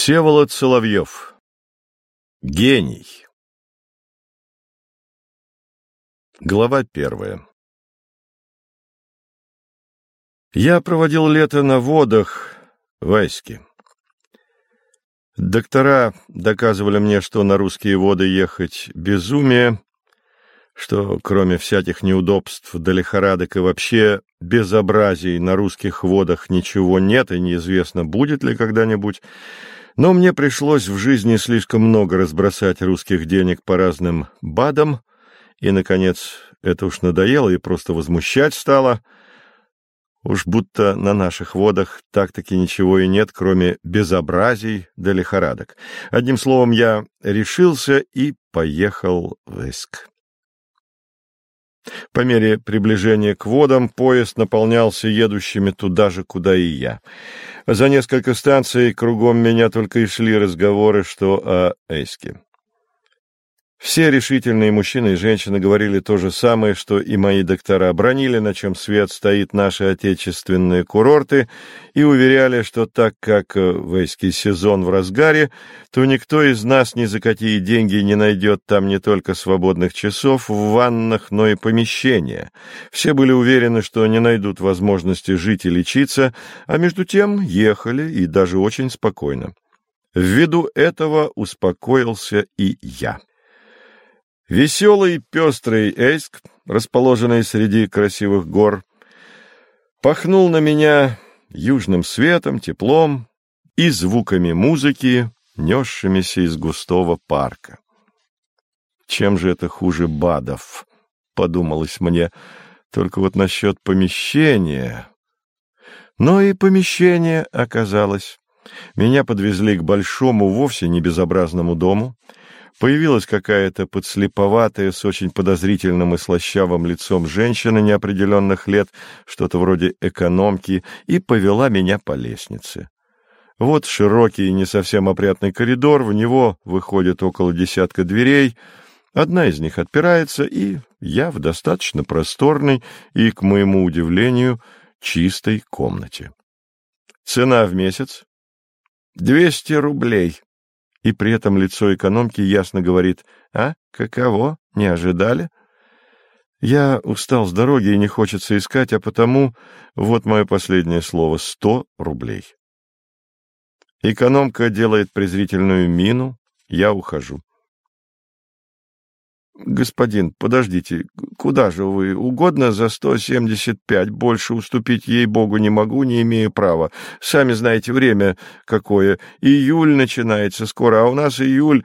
Всеволод Соловьев. Гений. Глава первая. Я проводил лето на водах в Айске. Доктора доказывали мне, что на русские воды ехать безумие, что кроме всяких неудобств до лихорадок и вообще безобразий на русских водах ничего нет и неизвестно, будет ли когда-нибудь. Но мне пришлось в жизни слишком много разбросать русских денег по разным БАДам, и, наконец, это уж надоело и просто возмущать стало. Уж будто на наших водах так-таки ничего и нет, кроме безобразий да лихорадок. Одним словом, я решился и поехал в Иск. По мере приближения к водам поезд наполнялся едущими туда же, куда и я. За несколько станций кругом меня только и шли разговоры, что о Эйске. Все решительные мужчины и женщины говорили то же самое, что и мои доктора, бронили, на чем свет стоит наши отечественные курорты, и уверяли, что так как э, войский сезон в разгаре, то никто из нас ни за какие деньги не найдет там не только свободных часов в ваннах, но и помещения. Все были уверены, что не найдут возможности жить и лечиться, а между тем ехали и даже очень спокойно. Ввиду этого успокоился и я. Веселый пестрый Эйск, расположенный среди красивых гор, пахнул на меня южным светом, теплом и звуками музыки, несшимися из густого парка. Чем же это хуже Бадов, подумалось мне, только вот насчет помещения. Но и помещение оказалось. Меня подвезли к большому, вовсе не безобразному дому — Появилась какая-то подслеповатая, с очень подозрительным и слащавым лицом женщина неопределенных лет, что-то вроде экономки, и повела меня по лестнице. Вот широкий и не совсем опрятный коридор, в него выходит около десятка дверей, одна из них отпирается, и я в достаточно просторной и, к моему удивлению, чистой комнате. Цена в месяц — двести рублей и при этом лицо экономки ясно говорит «А, каково? Не ожидали?» Я устал с дороги и не хочется искать, а потому вот мое последнее слово — сто рублей. Экономка делает презрительную мину, я ухожу. «Господин, подождите, куда же вы? Угодно за сто семьдесят пять. Больше уступить ей-богу не могу, не имею права. Сами знаете, время какое. Июль начинается скоро, а у нас июль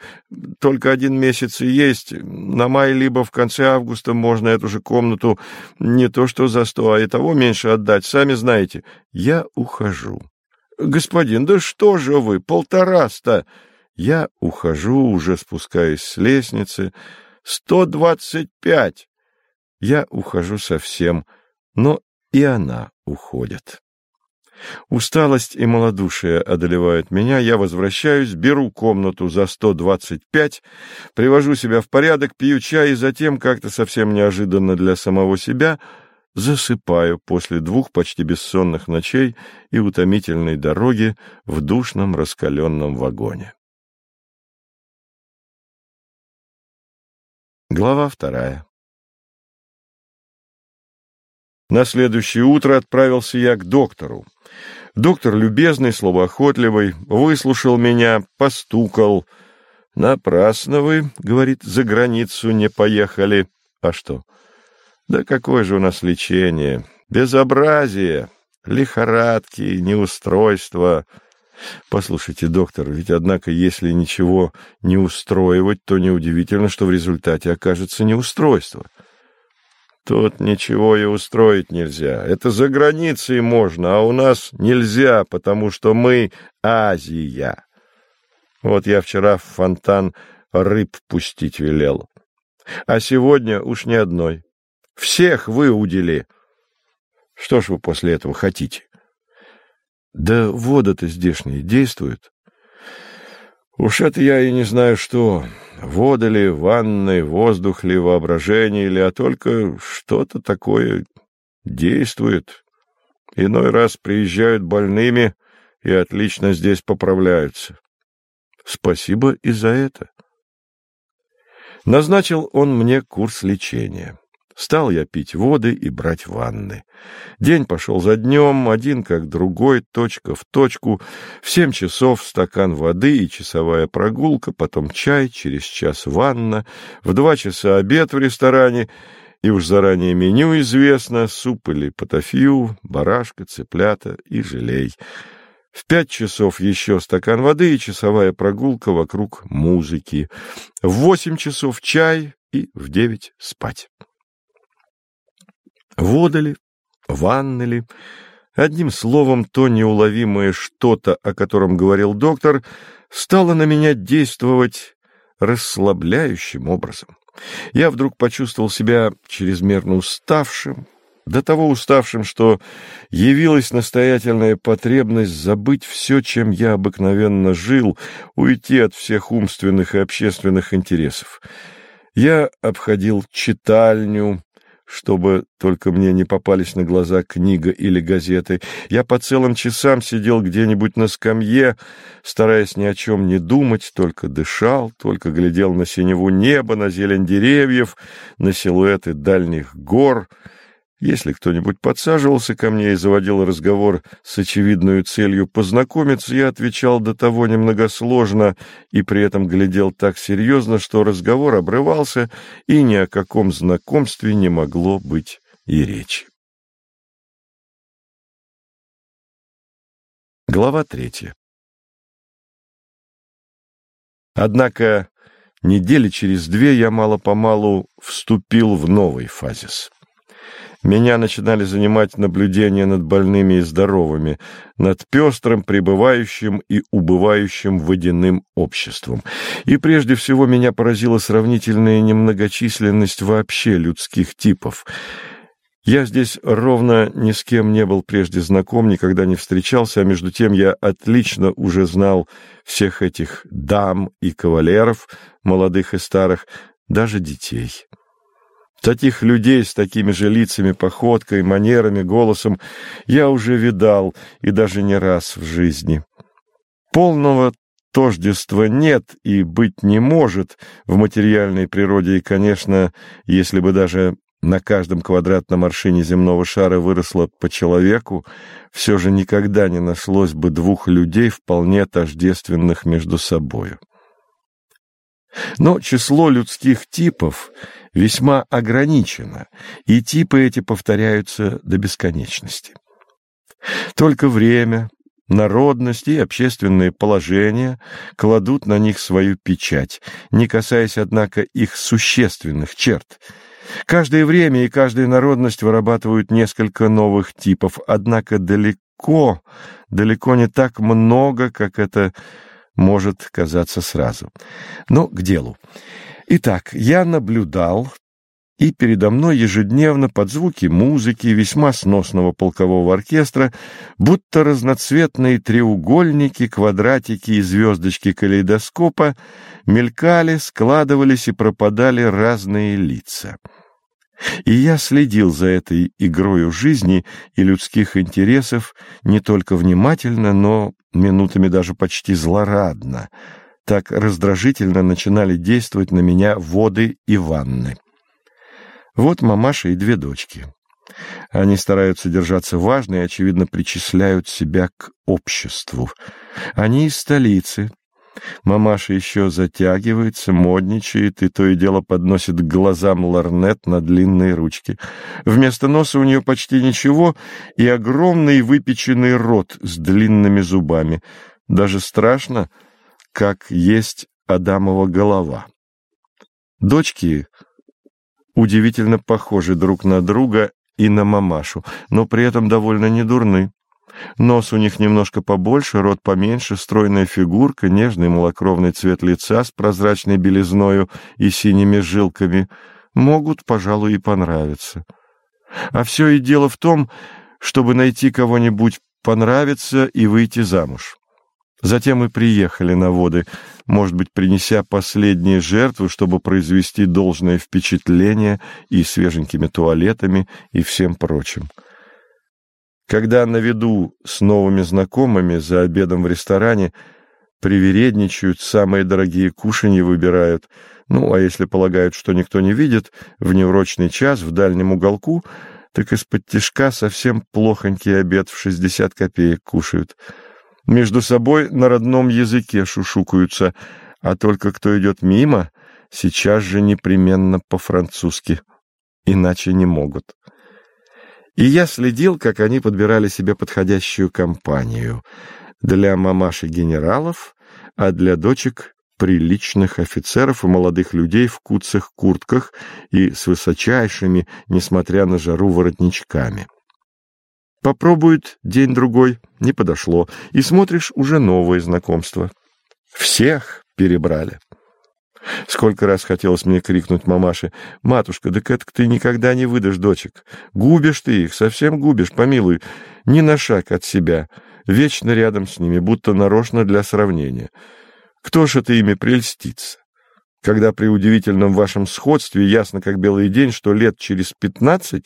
только один месяц и есть. На май либо в конце августа можно эту же комнату не то что за сто, а и того меньше отдать. Сами знаете. Я ухожу. Господин, да что же вы, полтораста!» Я ухожу, уже спускаясь с лестницы, — Сто двадцать пять! Я ухожу совсем, но и она уходит. Усталость и малодушие одолевают меня, я возвращаюсь, беру комнату за сто двадцать пять, привожу себя в порядок, пью чай и затем, как-то совсем неожиданно для самого себя, засыпаю после двух почти бессонных ночей и утомительной дороги в душном раскаленном вагоне. Глава вторая На следующее утро отправился я к доктору. Доктор любезный, словоохотливый, выслушал меня, постукал. «Напрасно вы, — говорит, — за границу не поехали. А что? Да какое же у нас лечение? Безобразие, лихорадки, неустройство. Послушайте, доктор, ведь, однако, если ничего не устроивать, то неудивительно, что в результате окажется неустройство. Тут ничего и устроить нельзя. Это за границей можно, а у нас нельзя, потому что мы Азия. Вот я вчера в фонтан рыб пустить велел. А сегодня уж ни одной. Всех выудили. Что ж вы после этого хотите? Да вода-то здешняя действует. Уж это я и не знаю что. Вода ли, ванной, воздух ли, воображение ли, а только что-то такое действует. Иной раз приезжают больными и отлично здесь поправляются. Спасибо и за это. Назначил он мне курс лечения. Стал я пить воды и брать ванны. День пошел за днем, один как другой, точка в точку. В семь часов стакан воды и часовая прогулка, потом чай, через час ванна, в два часа обед в ресторане, и уж заранее меню известно, суп или потафью, барашка, цыплята и желей. В пять часов еще стакан воды и часовая прогулка вокруг музыки. В восемь часов чай и в девять спать. Вода ли, ванны ли, одним словом, то неуловимое что-то, о котором говорил доктор, стало на меня действовать расслабляющим образом. Я вдруг почувствовал себя чрезмерно уставшим, до того уставшим, что явилась настоятельная потребность забыть все, чем я обыкновенно жил, уйти от всех умственных и общественных интересов. Я обходил читальню, чтобы только мне не попались на глаза книга или газеты. Я по целым часам сидел где-нибудь на скамье, стараясь ни о чем не думать, только дышал, только глядел на синеву неба, на зелень деревьев, на силуэты дальних гор — если кто-нибудь подсаживался ко мне и заводил разговор с очевидной целью познакомиться, я отвечал до того немногосложно и при этом глядел так серьезно, что разговор обрывался, и ни о каком знакомстве не могло быть и речи. Глава третья Однако недели через две я мало-помалу вступил в новый фазис. Меня начинали занимать наблюдения над больными и здоровыми, над пестрым, пребывающим и убывающим водяным обществом. И прежде всего меня поразила сравнительная немногочисленность вообще людских типов. Я здесь ровно ни с кем не был прежде знаком, никогда не встречался, а между тем я отлично уже знал всех этих дам и кавалеров, молодых и старых, даже детей. Таких людей с такими же лицами, походкой, манерами, голосом я уже видал и даже не раз в жизни. Полного тождества нет и быть не может в материальной природе, и, конечно, если бы даже на каждом квадратном аршине земного шара выросло по человеку, все же никогда не нашлось бы двух людей вполне тождественных между собою. Но число людских типов весьма ограничено, и типы эти повторяются до бесконечности. Только время, народность и общественное положение кладут на них свою печать, не касаясь, однако, их существенных черт. Каждое время и каждая народность вырабатывают несколько новых типов, однако далеко, далеко не так много, как это может казаться сразу. Но к делу. Итак, я наблюдал, и передо мной ежедневно под звуки музыки весьма сносного полкового оркестра, будто разноцветные треугольники, квадратики и звездочки калейдоскопа мелькали, складывались и пропадали разные лица. И я следил за этой игрою жизни и людских интересов не только внимательно, но минутами даже почти злорадно. Так раздражительно начинали действовать на меня воды и ванны. Вот мамаша и две дочки. Они стараются держаться важно и, очевидно, причисляют себя к обществу. Они из столицы, Мамаша еще затягивается, модничает и то и дело подносит к глазам ларнет на длинные ручки. Вместо носа у нее почти ничего и огромный выпеченный рот с длинными зубами. Даже страшно, как есть Адамова голова. Дочки удивительно похожи друг на друга и на мамашу, но при этом довольно недурны. Нос у них немножко побольше, рот поменьше, стройная фигурка, нежный малокровный цвет лица с прозрачной белизною и синими жилками могут, пожалуй, и понравиться. А все и дело в том, чтобы найти кого-нибудь понравиться и выйти замуж. Затем мы приехали на воды, может быть, принеся последние жертвы, чтобы произвести должное впечатление и свеженькими туалетами и всем прочим. Когда на виду с новыми знакомыми за обедом в ресторане, привередничают, самые дорогие кушанья выбирают. Ну, а если полагают, что никто не видит, в неурочный час в дальнем уголку, так из-под тишка совсем плохонький обед в шестьдесят копеек кушают. Между собой на родном языке шушукаются, а только кто идет мимо, сейчас же непременно по-французски, иначе не могут. И я следил, как они подбирали себе подходящую компанию для мамаши генералов, а для дочек приличных офицеров и молодых людей в куцах куртках и с высочайшими, несмотря на жару, воротничками. Попробует день-другой, не подошло, и смотришь уже новые знакомства. Всех перебрали. Сколько раз хотелось мне крикнуть мамаше, «Матушка, да это ты никогда не выдашь дочек. Губишь ты их, совсем губишь, помилуй, ни на шаг от себя, вечно рядом с ними, будто нарочно для сравнения. Кто ж это ими прельстится?» Когда при удивительном вашем сходстве ясно как белый день, что лет через пятнадцать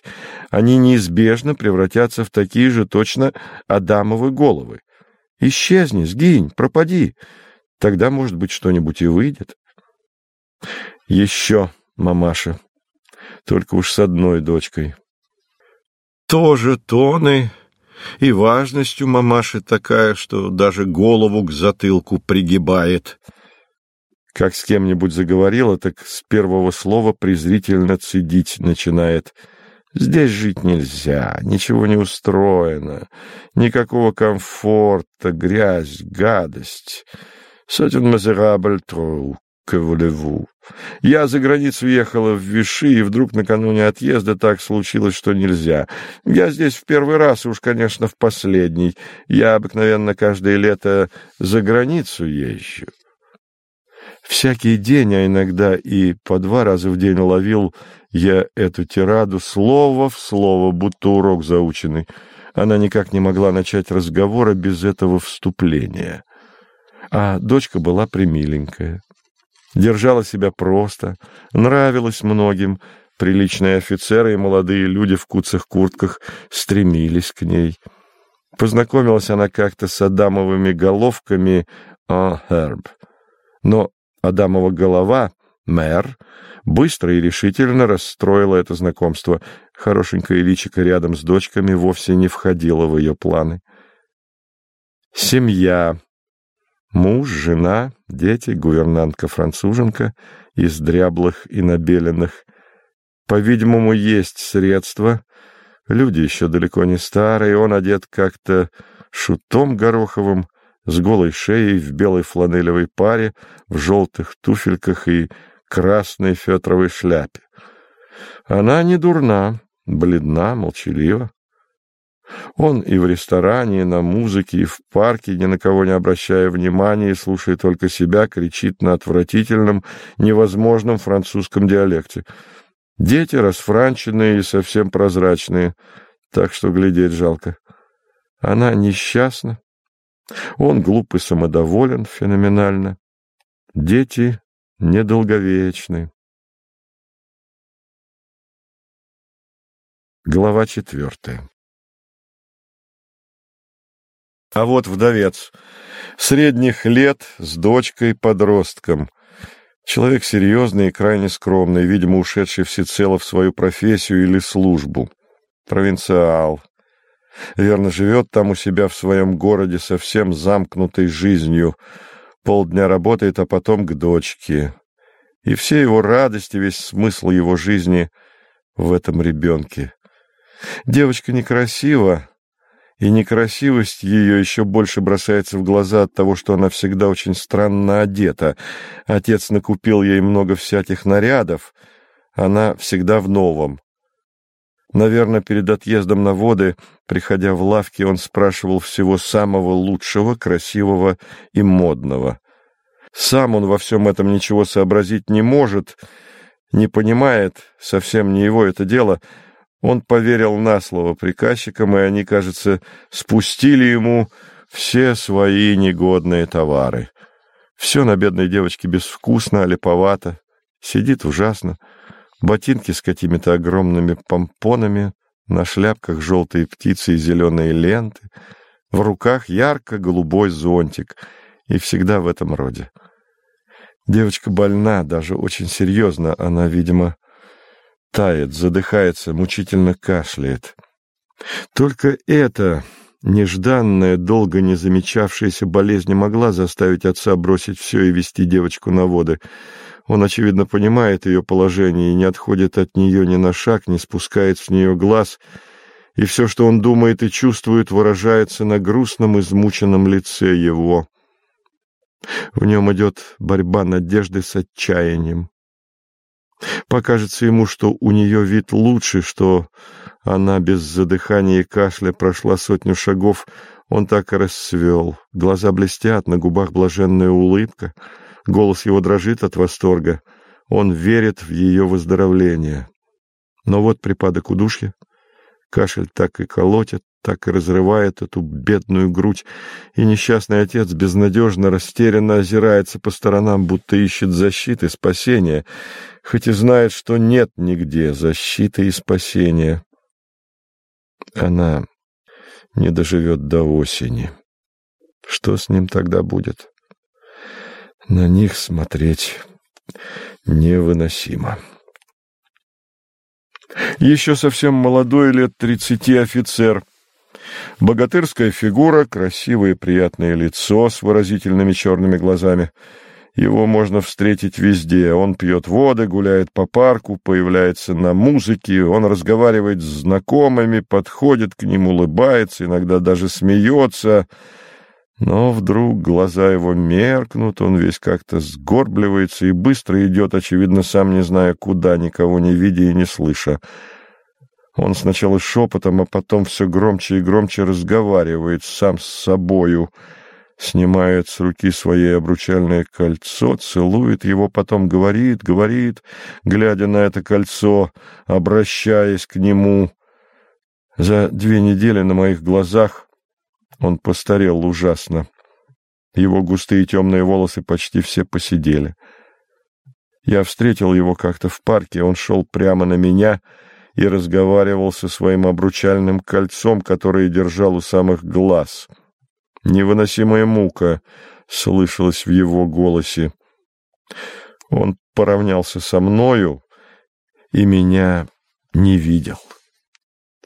они неизбежно превратятся в такие же точно Адамовы головы. Исчезни, сгинь, пропади. Тогда, может быть, что-нибудь и выйдет. Еще, мамаша, только уж с одной дочкой. Тоже тоны, и важность у мамаши такая, что даже голову к затылку пригибает. Как с кем-нибудь заговорила, так с первого слова презрительно цедить начинает. Здесь жить нельзя, ничего не устроено, никакого комфорта, грязь, гадость. Сотен мазерабль тру voulez Я за границу ехала в Виши, и вдруг накануне отъезда так случилось, что нельзя. Я здесь в первый раз, уж, конечно, в последний. Я обыкновенно каждое лето за границу езжу. Всякий день, а иногда и по два раза в день ловил я эту тираду слово в слово, будто урок заученный. Она никак не могла начать разговора без этого вступления. А дочка была примиленькая держала себя просто, нравилась многим. Приличные офицеры и молодые люди в куцах куртках стремились к ней. Познакомилась она как-то с Адамовыми головками «en herb». Но Адамова голова, мэр, быстро и решительно расстроила это знакомство. Хорошенькая личико рядом с дочками вовсе не входила в ее планы. Семья Муж, жена, дети, гувернантка-француженка из дряблых и набеленных. По-видимому, есть средства. Люди еще далеко не старые, он одет как-то шутом гороховым, с голой шеей, в белой фланелевой паре, в желтых туфельках и красной фетровой шляпе. Она не дурна, бледна, молчалива. Он и в ресторане, и на музыке, и в парке, ни на кого не обращая внимания, слушая только себя, кричит на отвратительном, невозможном французском диалекте. Дети расфранченные и совсем прозрачные, так что глядеть жалко. Она несчастна. Он глуп и самодоволен феноменально. Дети недолговечны. Глава четвертая а вот вдовец, средних лет, с дочкой-подростком. Человек серьезный и крайне скромный, видимо, ушедший всецело в свою профессию или службу. Провинциал. Верно, живет там у себя в своем городе совсем замкнутой жизнью. Полдня работает, а потом к дочке. И все его радости, весь смысл его жизни в этом ребенке. Девочка некрасива, и некрасивость ее еще больше бросается в глаза от того, что она всегда очень странно одета. Отец накупил ей много всяких нарядов, она всегда в новом. Наверное, перед отъездом на воды, приходя в лавки, он спрашивал всего самого лучшего, красивого и модного. Сам он во всем этом ничего сообразить не может, не понимает, совсем не его это дело — он поверил на слово приказчикам, и они, кажется, спустили ему все свои негодные товары. Все на бедной девочке безвкусно, липовато, сидит ужасно. Ботинки с какими-то огромными помпонами, на шляпках желтые птицы и зеленые ленты, в руках ярко-голубой зонтик. и всегда в этом роде. Девочка больна, даже очень серьезно. Она, видимо, тает, задыхается, мучительно кашляет. Только это нежданная, долго не замечавшаяся болезнь могла заставить отца бросить все и вести девочку на воды. Он, очевидно, понимает ее положение и не отходит от нее ни на шаг, не спускает с нее глаз, и все, что он думает и чувствует, выражается на грустном, измученном лице его. В нем идет борьба надежды с отчаянием. Покажется ему, что у нее вид лучше, что она без задыхания и кашля прошла сотню шагов, он так и расцвел. Глаза блестят, на губах блаженная улыбка, голос его дрожит от восторга. Он верит в ее выздоровление. Но вот припадок удушья, кашель так и колотит, так и разрывает эту бедную грудь, и несчастный отец безнадежно, растерянно озирается по сторонам, будто ищет защиты, спасения, хоть и знает, что нет нигде защиты и спасения. Она не доживет до осени. Что с ним тогда будет? На них смотреть невыносимо. Еще совсем молодой, лет тридцати офицер — Богатырская фигура, красивое приятное лицо с выразительными черными глазами. Его можно встретить везде. Он пьет воды, гуляет по парку, появляется на музыке, он разговаривает с знакомыми, подходит к ним, улыбается, иногда даже смеется. Но вдруг глаза его меркнут, он весь как-то сгорбливается и быстро идет, очевидно, сам не зная куда, никого не видя и не слыша. Он сначала шепотом, а потом все громче и громче разговаривает сам с собою, снимает с руки своей обручальное кольцо, целует его, потом говорит, говорит, глядя на это кольцо, обращаясь к нему. За две недели на моих глазах он постарел ужасно. Его густые темные волосы почти все посидели. Я встретил его как-то в парке, он шел прямо на меня — и разговаривал со своим обручальным кольцом, которое держал у самых глаз. Невыносимая мука слышалась в его голосе. Он поравнялся со мною и меня не видел.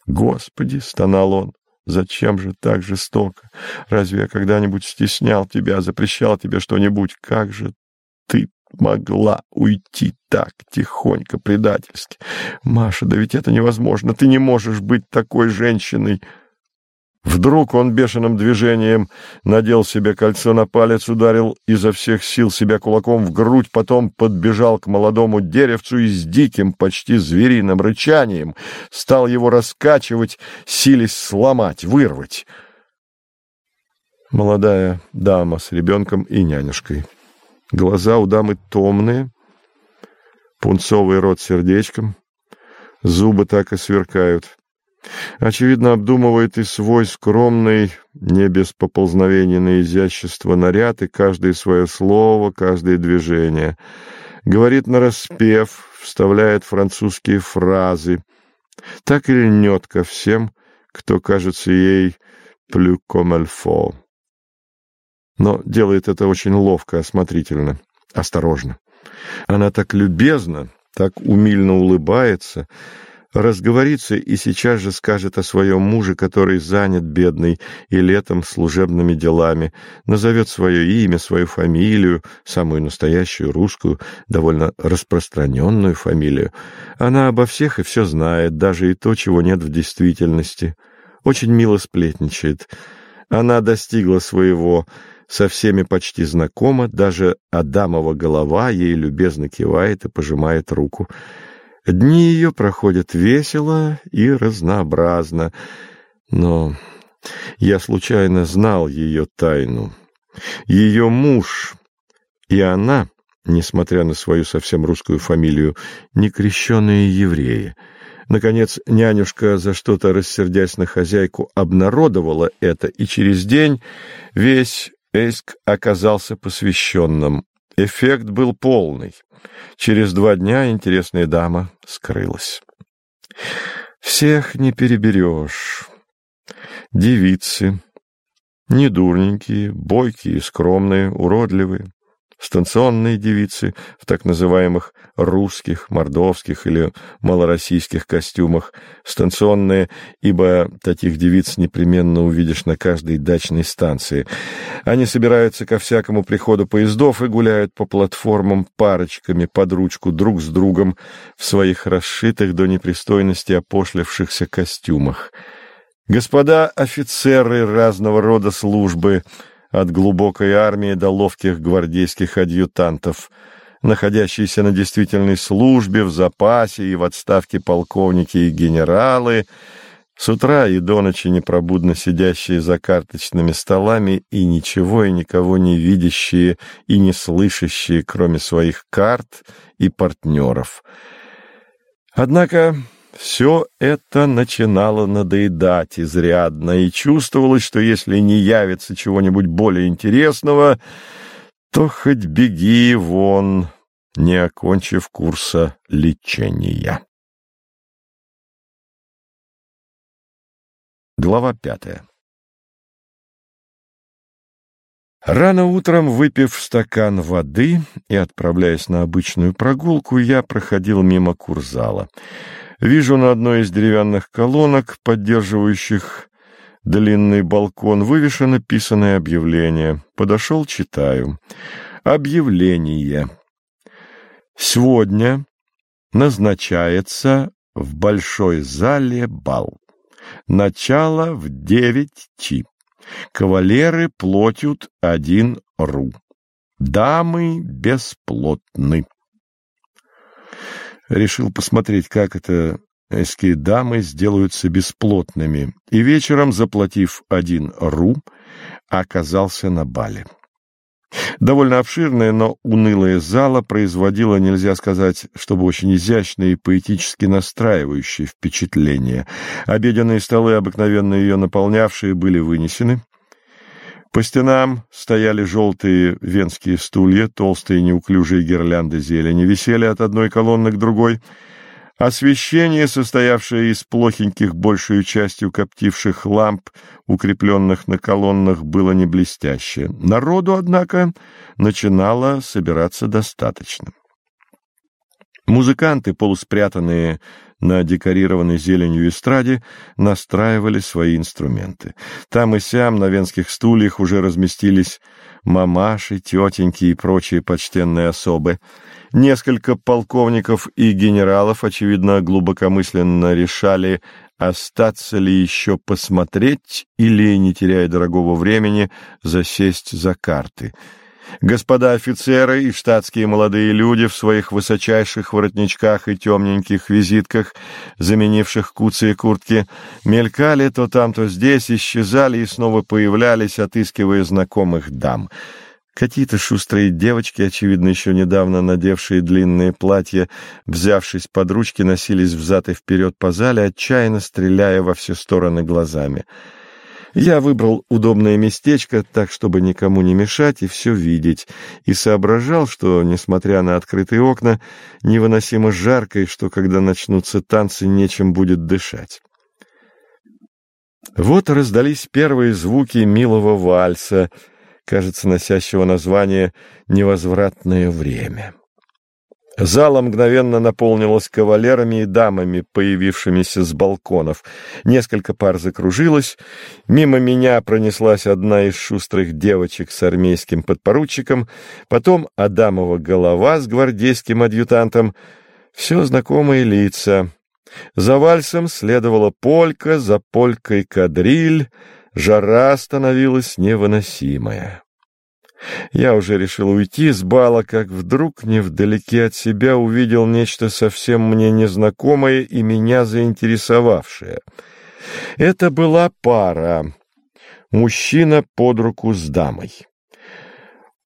«Господи!» — стонал он. «Зачем же так жестоко? Разве я когда-нибудь стеснял тебя, запрещал тебе что-нибудь? Как же ты могла уйти так тихонько, предательски. Маша, да ведь это невозможно, ты не можешь быть такой женщиной. Вдруг он бешеным движением надел себе кольцо на палец, ударил изо всех сил себя кулаком в грудь, потом подбежал к молодому деревцу и с диким, почти звериным рычанием стал его раскачивать, силясь сломать, вырвать. Молодая дама с ребенком и нянюшкой. Глаза у дамы томные, пунцовый рот сердечком, зубы так и сверкают. Очевидно, обдумывает и свой скромный, не без поползновения на изящество наряд, и каждое свое слово, каждое движение. Говорит нараспев, вставляет французские фразы. Так и льнет ко всем, кто кажется ей «plus comme il faut» но делает это очень ловко, осмотрительно, осторожно. Она так любезна, так умильно улыбается, разговорится и сейчас же скажет о своем муже, который занят, бедный, и летом служебными делами, назовет свое имя, свою фамилию, самую настоящую русскую, довольно распространенную фамилию. Она обо всех и все знает, даже и то, чего нет в действительности. Очень мило сплетничает. Она достигла своего со всеми почти знакома, даже Адамова голова ей любезно кивает и пожимает руку. Дни ее проходят весело и разнообразно, но я случайно знал ее тайну. Ее муж и она, несмотря на свою совсем русскую фамилию, не крещенные евреи. Наконец, нянюшка, за что-то рассердясь на хозяйку, обнародовала это, и через день весь Эйск оказался посвященным. Эффект был полный. Через два дня интересная дама скрылась. Всех не переберешь. Девицы, Недурненькие, бойкие, скромные, уродливые, станционные девицы в так называемых русских, мордовских или малороссийских костюмах, станционные, ибо таких девиц непременно увидишь на каждой дачной станции. Они собираются ко всякому приходу поездов и гуляют по платформам парочками под ручку друг с другом в своих расшитых до непристойности опошлившихся костюмах. Господа офицеры разного рода службы — от глубокой армии до ловких гвардейских адъютантов, находящиеся на действительной службе, в запасе и в отставке полковники и генералы, с утра и до ночи непробудно сидящие за карточными столами и ничего и никого не видящие и не слышащие, кроме своих карт и партнеров. Однако все это начинало надоедать изрядно, и чувствовалось, что если не явится чего-нибудь более интересного, то хоть беги вон, не окончив курса лечения. Глава пятая Рано утром, выпив стакан воды и отправляясь на обычную прогулку, я проходил мимо курзала. Вижу на одной из деревянных колонок, поддерживающих длинный балкон, вывешено писанное объявление. Подошел, читаю. Объявление. Сегодня назначается в большой зале бал. Начало в девять чи. Кавалеры платят один ру. Дамы бесплотны решил посмотреть, как это эские дамы сделаются бесплотными, и вечером, заплатив один ру, оказался на бале. Довольно обширная, но унылая зала производила, нельзя сказать, чтобы очень изящное и поэтически настраивающее впечатление. Обеденные столы, обыкновенно ее наполнявшие, были вынесены. По стенам стояли желтые венские стулья, толстые неуклюжие гирлянды зелени висели от одной колонны к другой. Освещение, состоявшее из плохеньких, большую частью коптивших ламп, укрепленных на колоннах, было не блестящее. Народу, однако, начинало собираться достаточно. Музыканты, полуспрятанные на декорированной зеленью эстраде настраивали свои инструменты. Там и сям на венских стульях уже разместились мамаши, тетеньки и прочие почтенные особы. Несколько полковников и генералов, очевидно, глубокомысленно решали, остаться ли еще посмотреть или, не теряя дорогого времени, засесть за карты — Господа офицеры и штатские молодые люди в своих высочайших воротничках и темненьких визитках, заменивших куцы и куртки, мелькали то там, то здесь, исчезали и снова появлялись, отыскивая знакомых дам. Какие-то шустрые девочки, очевидно, еще недавно надевшие длинные платья, взявшись под ручки, носились взад и вперед по зале, отчаянно стреляя во все стороны глазами. Я выбрал удобное местечко, так, чтобы никому не мешать и все видеть, и соображал, что, несмотря на открытые окна, невыносимо жарко, и что, когда начнутся танцы, нечем будет дышать. Вот раздались первые звуки милого вальса, кажется, носящего название «Невозвратное время». Зала мгновенно наполнилась кавалерами и дамами, появившимися с балконов. Несколько пар закружилось. Мимо меня пронеслась одна из шустрых девочек с армейским подпоручиком, потом Адамова голова с гвардейским адъютантом. Все знакомые лица. За вальсом следовала полька, за полькой кадриль. Жара становилась невыносимая. Я уже решил уйти с бала, как вдруг невдалеке от себя увидел нечто совсем мне незнакомое и меня заинтересовавшее. Это была пара, мужчина под руку с дамой.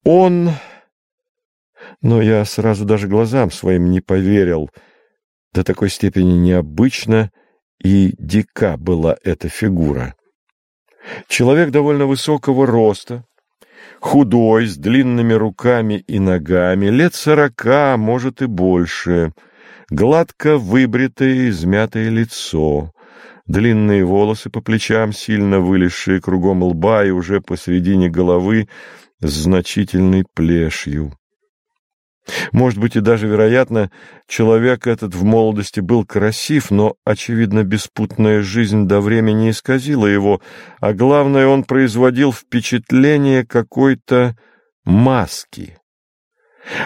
Он... Но я сразу даже глазам своим не поверил. До такой степени необычно и дика была эта фигура. Человек довольно высокого роста, худой, с длинными руками и ногами, лет сорока, может и больше, гладко выбритое измятое лицо, длинные волосы по плечам, сильно вылезшие кругом лба и уже посредине головы с значительной плешью. Может быть, и даже вероятно, человек этот в молодости был красив, но, очевидно, беспутная жизнь до времени исказила его, а главное, он производил впечатление какой-то маски.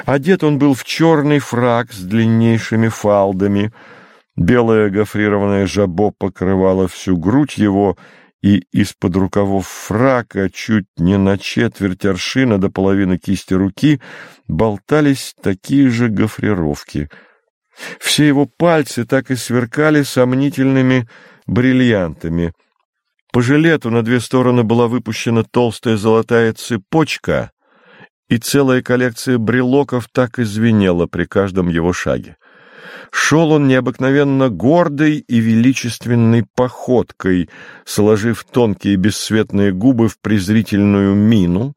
Одет он был в черный фрак с длиннейшими фалдами, белое гофрированное жабо покрывало всю грудь его, и из-под рукавов фрака чуть не на четверть аршина до половины кисти руки болтались такие же гофрировки. Все его пальцы так и сверкали сомнительными бриллиантами. По жилету на две стороны была выпущена толстая золотая цепочка, и целая коллекция брелоков так и звенела при каждом его шаге. Шел он необыкновенно гордой и величественной походкой, сложив тонкие бесцветные губы в презрительную мину,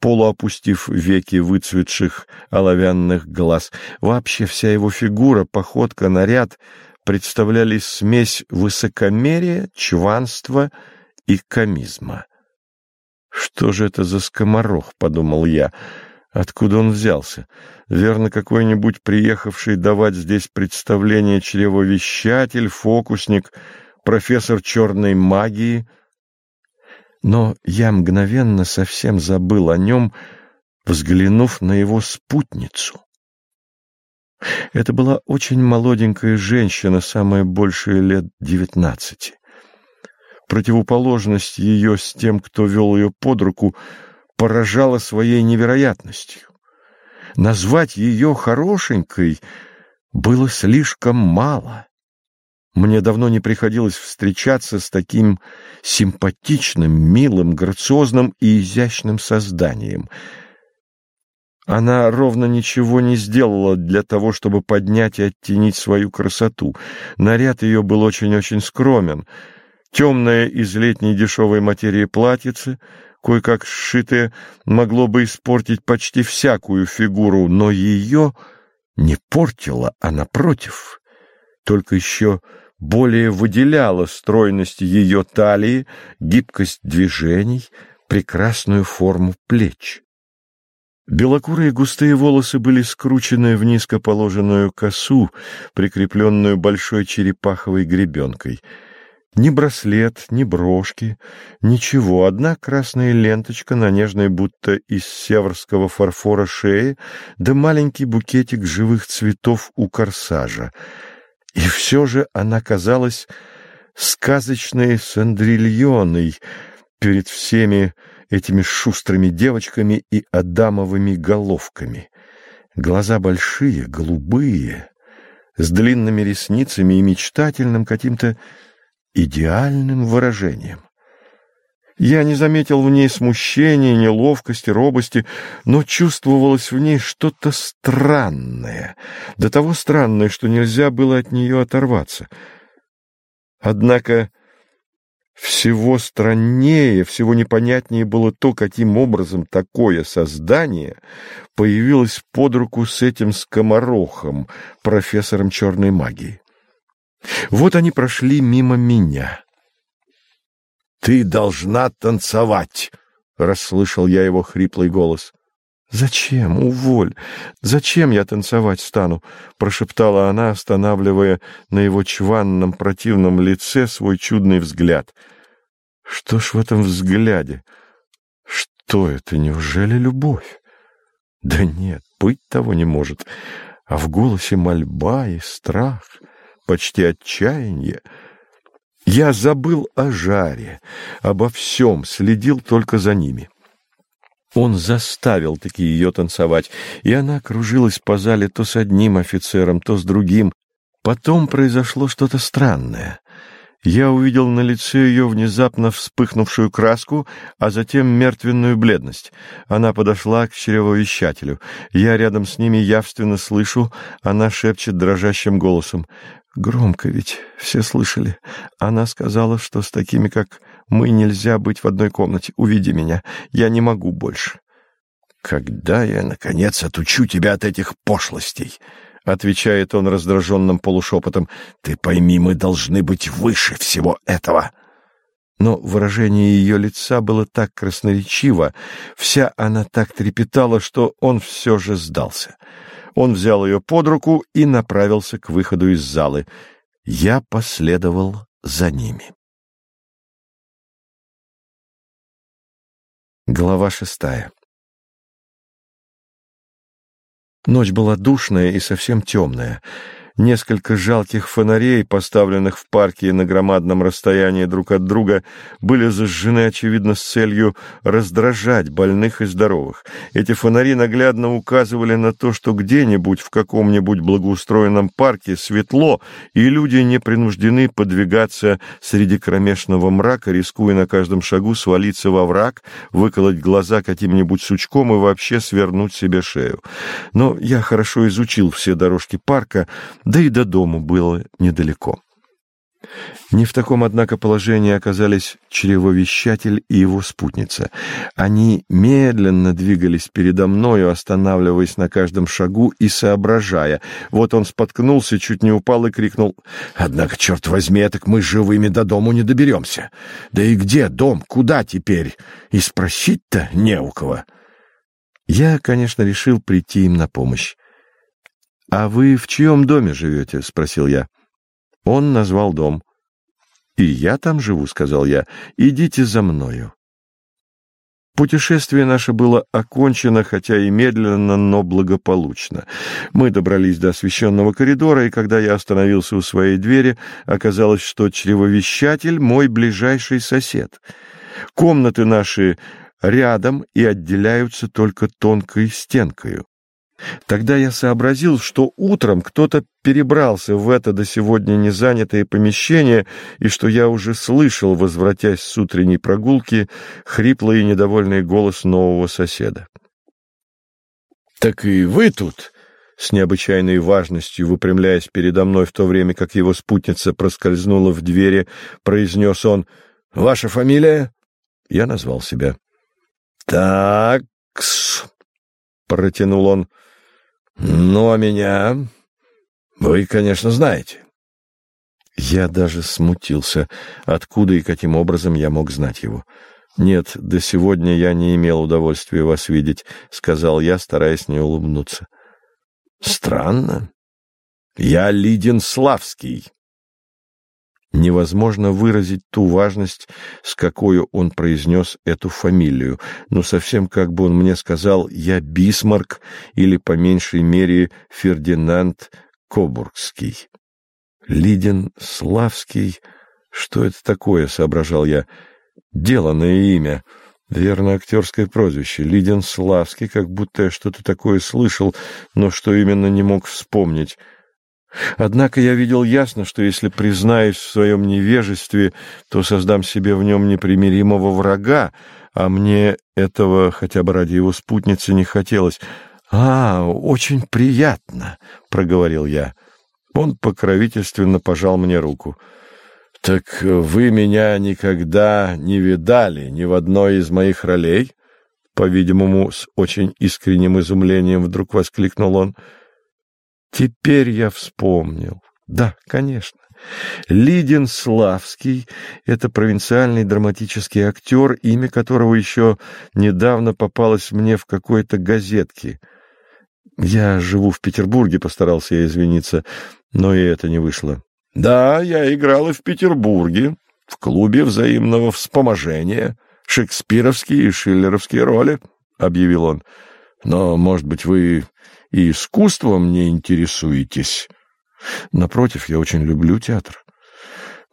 полуопустив веки выцветших оловянных глаз. Вообще вся его фигура, походка, наряд представляли смесь высокомерия, чванства и комизма. «Что же это за скоморох?» — подумал я. «Откуда он взялся? Верно, какой-нибудь приехавший давать здесь представление чревовещатель, фокусник, профессор черной магии». Но я мгновенно совсем забыл о нем, взглянув на его спутницу. Это была очень молоденькая женщина, самая большая лет девятнадцати. Противоположность ее с тем, кто вел ее под руку, поражала своей невероятностью. Назвать ее хорошенькой было слишком мало. Мне давно не приходилось встречаться с таким симпатичным, милым, грациозным и изящным созданием. Она ровно ничего не сделала для того, чтобы поднять и оттенить свою красоту. Наряд ее был очень-очень скромен — Темное из летней дешевой материи платьице, кое-как сшитое, могло бы испортить почти всякую фигуру, но ее не портило, а напротив, только еще более выделяла стройность ее талии, гибкость движений, прекрасную форму плеч. Белокурые густые волосы были скручены в низко положенную косу, прикрепленную большой черепаховой гребенкой — ни браслет, ни брошки, ничего, одна красная ленточка на нежной, будто из северского фарфора шее, да маленький букетик живых цветов у корсажа. И все же она казалась сказочной сандрильоной перед всеми этими шустрыми девочками и адамовыми головками. Глаза большие, голубые, с длинными ресницами и мечтательным каким-то идеальным выражением. Я не заметил в ней смущения, неловкости, робости, но чувствовалось в ней что-то странное, до того странное, что нельзя было от нее оторваться. Однако всего страннее, всего непонятнее было то, каким образом такое создание появилось под руку с этим скоморохом, профессором черной магии. Вот они прошли мимо меня. «Ты должна танцевать!» — расслышал я его хриплый голос. «Зачем? Уволь! Зачем я танцевать стану?» — прошептала она, останавливая на его чванном противном лице свой чудный взгляд. «Что ж в этом взгляде? Что это? Неужели любовь?» «Да нет, быть того не может. А в голосе мольба и страх» почти отчаяние. Я забыл о жаре, обо всем, следил только за ними. Он заставил таки ее танцевать, и она кружилась по зале то с одним офицером, то с другим. Потом произошло что-то странное. Я увидел на лице ее внезапно вспыхнувшую краску, а затем мертвенную бледность. Она подошла к чревовещателю. Я рядом с ними явственно слышу, она шепчет дрожащим голосом. Громко ведь, все слышали. Она сказала, что с такими, как мы, нельзя быть в одной комнате. Увиди меня, я не могу больше. Когда я, наконец, отучу тебя от этих пошлостей? — отвечает он раздраженным полушепотом. «Ты пойми, мы должны быть выше всего этого!» Но выражение ее лица было так красноречиво, вся она так трепетала, что он все же сдался. Он взял ее под руку и направился к выходу из залы. Я последовал за ними. Глава шестая Ночь была душная и совсем темная. Несколько жалких фонарей, поставленных в парке на громадном расстоянии друг от друга, были зажжены, очевидно, с целью раздражать больных и здоровых. Эти фонари наглядно указывали на то, что где-нибудь в каком-нибудь благоустроенном парке светло, и люди не принуждены подвигаться среди кромешного мрака, рискуя на каждом шагу свалиться во враг, выколоть глаза каким-нибудь сучком и вообще свернуть себе шею. Но я хорошо изучил все дорожки парка, да и до дому было недалеко. Не в таком, однако, положении оказались чревовещатель и его спутница. Они медленно двигались передо мною, останавливаясь на каждом шагу и соображая. Вот он споткнулся, чуть не упал и крикнул. «Однако, черт возьми, так мы живыми до дому не доберемся. Да и где дом? Куда теперь? И спросить-то не у кого». Я, конечно, решил прийти им на помощь. «А вы в чьем доме живете?» — спросил я. Он назвал дом. «И я там живу», — сказал я. «Идите за мною». Путешествие наше было окончено, хотя и медленно, но благополучно. Мы добрались до освещенного коридора, и когда я остановился у своей двери, оказалось, что чревовещатель — мой ближайший сосед. Комнаты наши рядом и отделяются только тонкой стенкою. Тогда я сообразил, что утром кто-то перебрался в это до сегодня не занятое помещение, и что я уже слышал, возвратясь с утренней прогулки, хриплый и недовольный голос нового соседа. «Так и вы тут?» С необычайной важностью, выпрямляясь передо мной в то время, как его спутница проскользнула в двери, произнес он «Ваша фамилия?» Я назвал себя. «Так-с», протянул он, — а меня вы, конечно, знаете. Я даже смутился, откуда и каким образом я мог знать его. «Нет, до сегодня я не имел удовольствия вас видеть», — сказал я, стараясь не улыбнуться. «Странно. Я Лидин Славский». Невозможно выразить ту важность, с какой он произнес эту фамилию, но совсем как бы он мне сказал «я Бисмарк» или, по меньшей мере, Фердинанд Кобургский. Лидин Славский, что это такое, соображал я. Деланное имя, верно, актерское прозвище. Лидин Славский, как будто я что-то такое слышал, но что именно не мог вспомнить. Однако я видел ясно, что если признаюсь в своем невежестве, то создам себе в нем непримиримого врага, а мне этого хотя бы ради его спутницы не хотелось. «А, очень приятно», — проговорил я. Он покровительственно пожал мне руку. «Так вы меня никогда не видали ни в одной из моих ролей?» По-видимому, с очень искренним изумлением вдруг воскликнул он — Теперь я вспомнил. Да, конечно. Лидин Славский — это провинциальный драматический актер, имя которого еще недавно попалось мне в какой-то газетке. Я живу в Петербурге, постарался я извиниться, но и это не вышло. Да, я играл и в Петербурге, в клубе взаимного вспоможения, шекспировские и шиллеровские роли, — объявил он. Но, может быть, вы и искусством не интересуетесь. Напротив, я очень люблю театр.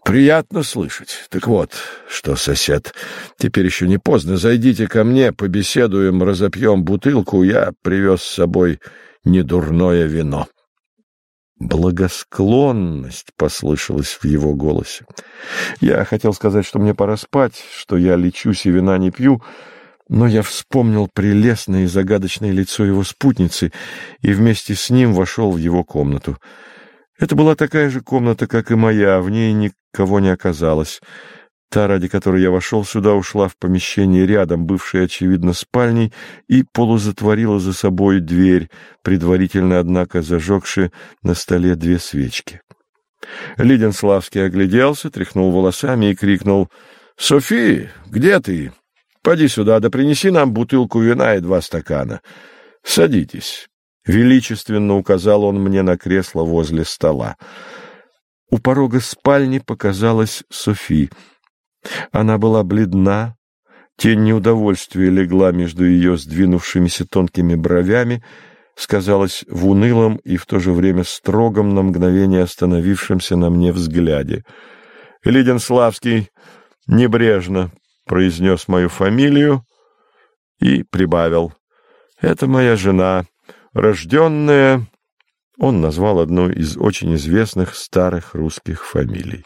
Приятно слышать. Так вот, что, сосед, теперь еще не поздно. Зайдите ко мне, побеседуем, разопьем бутылку. Я привез с собой недурное вино. Благосклонность послышалась в его голосе. Я хотел сказать, что мне пора спать, что я лечусь и вина не пью, но я вспомнил прелестное и загадочное лицо его спутницы и вместе с ним вошел в его комнату. Это была такая же комната, как и моя, в ней никого не оказалось. Та, ради которой я вошел сюда, ушла в помещение рядом, бывшей, очевидно, спальней, и полузатворила за собой дверь, предварительно, однако, зажегши на столе две свечки. Лидин Славский огляделся, тряхнул волосами и крикнул «Софи, где ты? Поди сюда, да принеси нам бутылку вина и два стакана. Садитесь». Величественно указал он мне на кресло возле стола. У порога спальни показалась Софи. Она была бледна, тень неудовольствия легла между ее сдвинувшимися тонкими бровями, сказалась в унылом и в то же время строгом на мгновение остановившемся на мне взгляде. Лидин Славский небрежно произнес мою фамилию и прибавил. «Это моя жена, рожденная он назвал одну из очень известных старых русских фамилий.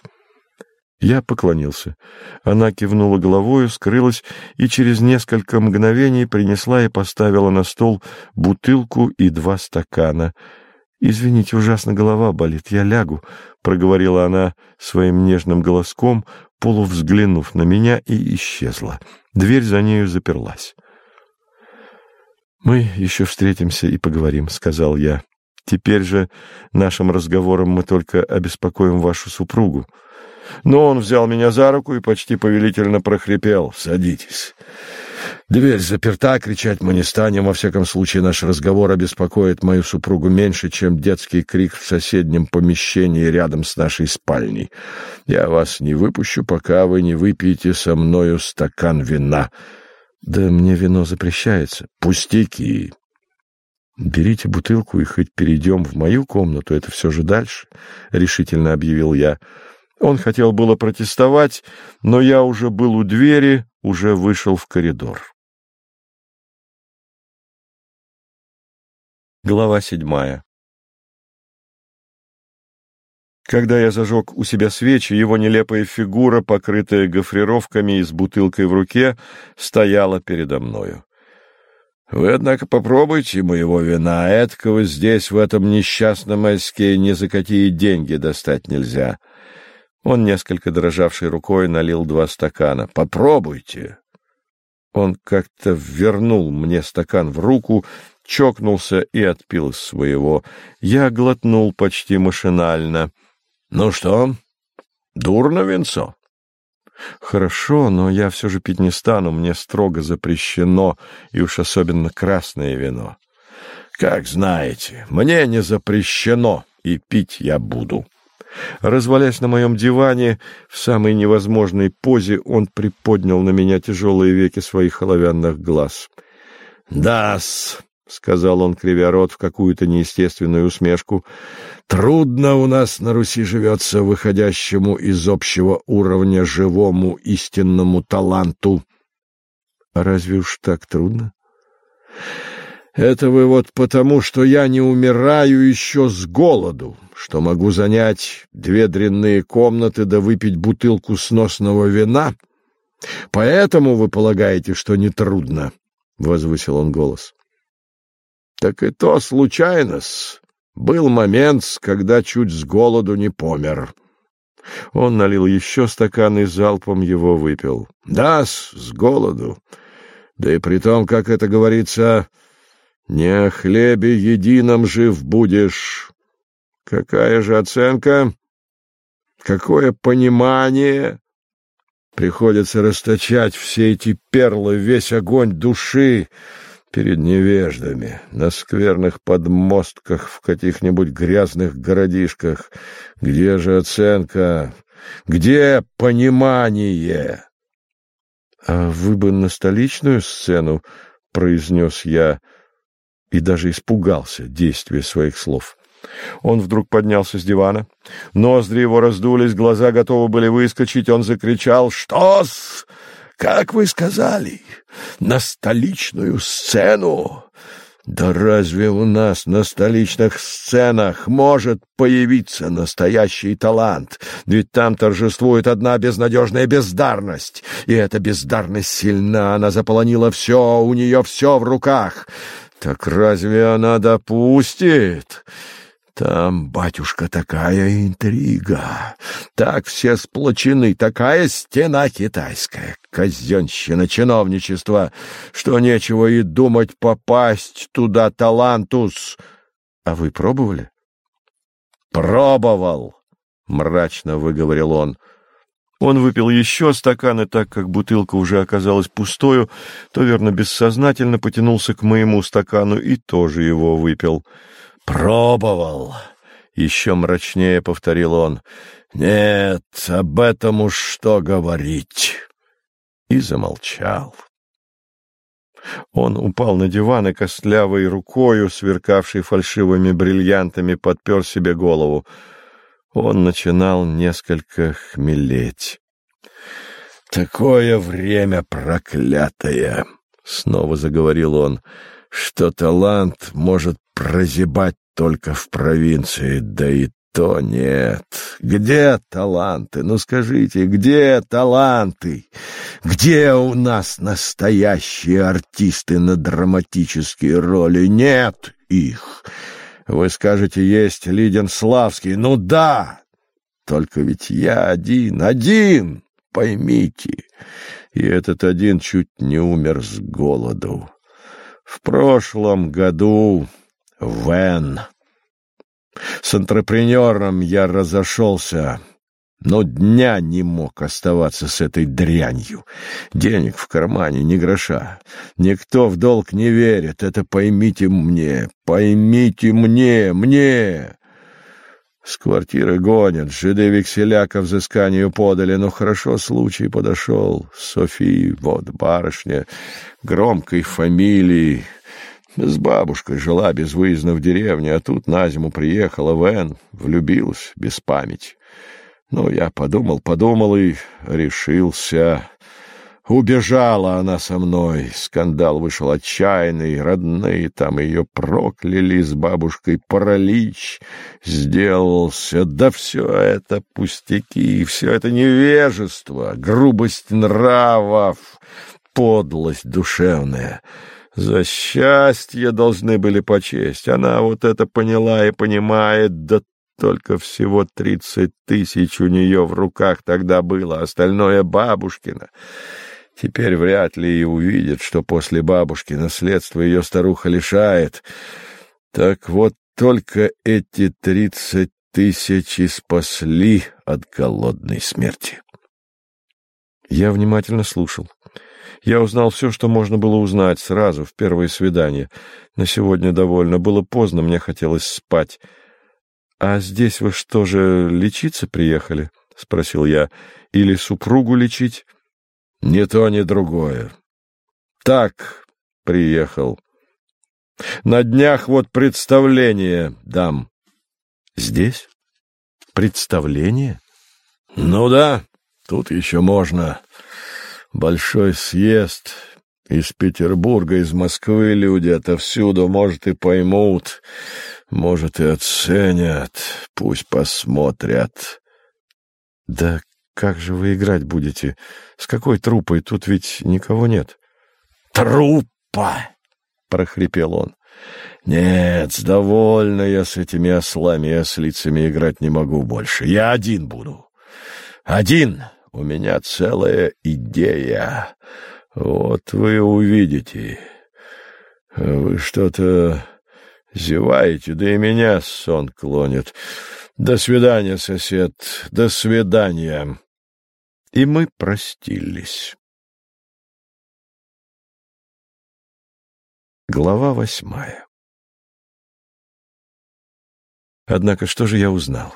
Я поклонился. Она кивнула головою, скрылась и через несколько мгновений принесла и поставила на стол бутылку и два стакана. «Извините, ужасно голова болит, я лягу», — проговорила она своим нежным голоском, полувзглянув на меня, и исчезла. Дверь за нею заперлась. «Мы еще встретимся и поговорим», — сказал я. Теперь же нашим разговором мы только обеспокоим вашу супругу. Но он взял меня за руку и почти повелительно прохрипел. «Садитесь». Дверь заперта, кричать мы не станем. Во всяком случае, наш разговор обеспокоит мою супругу меньше, чем детский крик в соседнем помещении рядом с нашей спальней. Я вас не выпущу, пока вы не выпьете со мною стакан вина. Да мне вино запрещается. Пустяки. «Берите бутылку и хоть перейдем в мою комнату, это все же дальше», — решительно объявил я. Он хотел было протестовать, но я уже был у двери, уже вышел в коридор. Глава седьмая Когда я зажег у себя свечи, его нелепая фигура, покрытая гофрировками и с бутылкой в руке, стояла передо мною. Вы, однако, попробуйте моего вина, эткого здесь, в этом несчастном эске, ни за какие деньги достать нельзя. Он, несколько дрожавшей рукой, налил два стакана. Попробуйте. Он как-то вернул мне стакан в руку, чокнулся и отпил своего. Я глотнул почти машинально. — Ну что, дурно венцо? Хорошо, но я все же пить не стану, мне строго запрещено, и уж особенно красное вино. Как знаете, мне не запрещено, и пить я буду. Развалясь на моем диване, в самой невозможной позе, он приподнял на меня тяжелые веки своих оловянных глаз. «Да-с», — сказал он, кривя рот в какую-то неестественную усмешку, — «трудно у нас на Руси живется выходящему из общего уровня живому истинному таланту». «А разве уж так трудно?» «Это вы вот потому, что я не умираю еще с голоду, что могу занять две дрянные комнаты да выпить бутылку сносного вина. Поэтому вы полагаете, что нетрудно?» — возвысил он голос. Так и то случайно-с. Был момент, когда чуть с голоду не помер. Он налил еще стакан и залпом его выпил. да с голоду. Да и при том, как это говорится, не о хлебе едином жив будешь. Какая же оценка? Какое понимание? Приходится расточать все эти перлы, весь огонь души, перед невеждами, на скверных подмостках в каких-нибудь грязных городишках. Где же оценка? Где понимание? — А вы бы на столичную сцену, — произнес я, и даже испугался действия своих слов. Он вдруг поднялся с дивана. Ноздри его раздулись, глаза готовы были выскочить. Он закричал «Что-с? Как вы сказали, на столичную сцену? Да разве у нас на столичных сценах может появиться настоящий талант? Ведь там торжествует одна безнадежная бездарность. И эта бездарность сильна, она заполонила все, у нее все в руках. Так разве она допустит? Там, батюшка, такая интрига, так все сплочены, такая стена китайская, казенщина, чиновничество, что нечего и думать попасть туда талантус. А вы пробовали? Пробовал, мрачно выговорил он. Он выпил еще стакан, и так как бутылка уже оказалась пустою, то, верно, бессознательно потянулся к моему стакану и тоже его выпил. «Пробовал!» — еще мрачнее повторил он. «Нет, об этом уж что говорить!» И замолчал. Он упал на диван и костлявой рукою, сверкавшей фальшивыми бриллиантами, подпер себе голову. Он начинал несколько хмелеть. «Такое время проклятое!» — снова заговорил он — что талант может прозябать только в провинции, да и то нет. Где таланты? Ну скажите, где таланты? Где у нас настоящие артисты на драматические роли? Нет их. Вы скажете, есть Лидин Славский. Ну да, только ведь я один, один, поймите. И этот один чуть не умер с голоду. В прошлом году Вен. С антрепренером я разошелся, но дня не мог оставаться с этой дрянью. Денег в кармане, ни гроша. Никто в долг не верит, это поймите мне, поймите мне, мне. С квартиры гонят, жиды векселя ко взысканию подали, но хорошо случай подошел. Софии, вот барышня, громкой фамилии. С бабушкой жила безвыездно в деревне, а тут на зиму приехала Вен, влюбилась без памяти. Ну, я подумал, подумал и решился... Убежала она со мной, скандал вышел отчаянный, родные там ее прокляли, с бабушкой паралич сделался. Да все это пустяки, все это невежество, грубость нравов, подлость душевная. За счастье должны были почесть. Она вот это поняла и понимает, да только всего тридцать тысяч у нее в руках тогда было, остальное бабушкина. Теперь вряд ли и увидит, что после бабушки наследство ее старуха лишает. Так вот только эти тридцать тысяч и спасли от голодной смерти. Я внимательно слушал. Я узнал все, что можно было узнать сразу, в первое свидание. На сегодня довольно. Было поздно, мне хотелось спать. — А здесь вы что же, лечиться приехали? — спросил я. — Или супругу лечить? Ни то, ни другое. Так приехал. На днях вот представление дам. Здесь? Представление? Ну да, тут еще можно. Большой съезд. Из Петербурга, из Москвы люди отовсюду, может, и поймут, может, и оценят, пусть посмотрят. Да как же вы играть будете? С какой трупой? Тут ведь никого нет. Трупа! прохрипел он. Нет, довольно я с этими ослами и ослицами играть не могу больше. Я один буду. Один. У меня целая идея. Вот вы увидите. Вы что-то зеваете, да и меня сон клонит. До свидания, сосед, до свидания и мы простились. Глава восьмая Однако что же я узнал?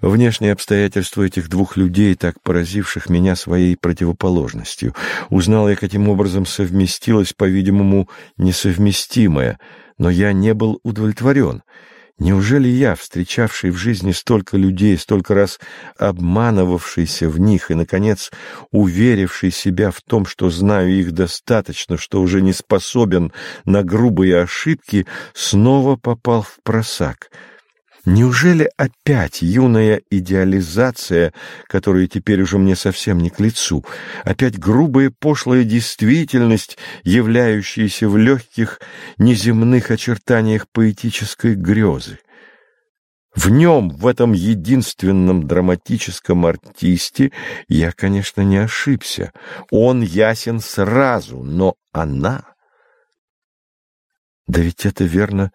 Внешние обстоятельства этих двух людей, так поразивших меня своей противоположностью. Узнал я, каким образом совместилось, по-видимому, несовместимое, но я не был удовлетворен — Неужели я, встречавший в жизни столько людей, столько раз обманывавшийся в них и, наконец, уверивший себя в том, что знаю их достаточно, что уже не способен на грубые ошибки, снова попал в просак — Неужели опять юная идеализация, которая теперь уже мне совсем не к лицу, опять грубая пошлая действительность, являющаяся в легких неземных очертаниях поэтической грезы? В нем, в этом единственном драматическом артисте, я, конечно, не ошибся. Он ясен сразу, но она... Да ведь это верно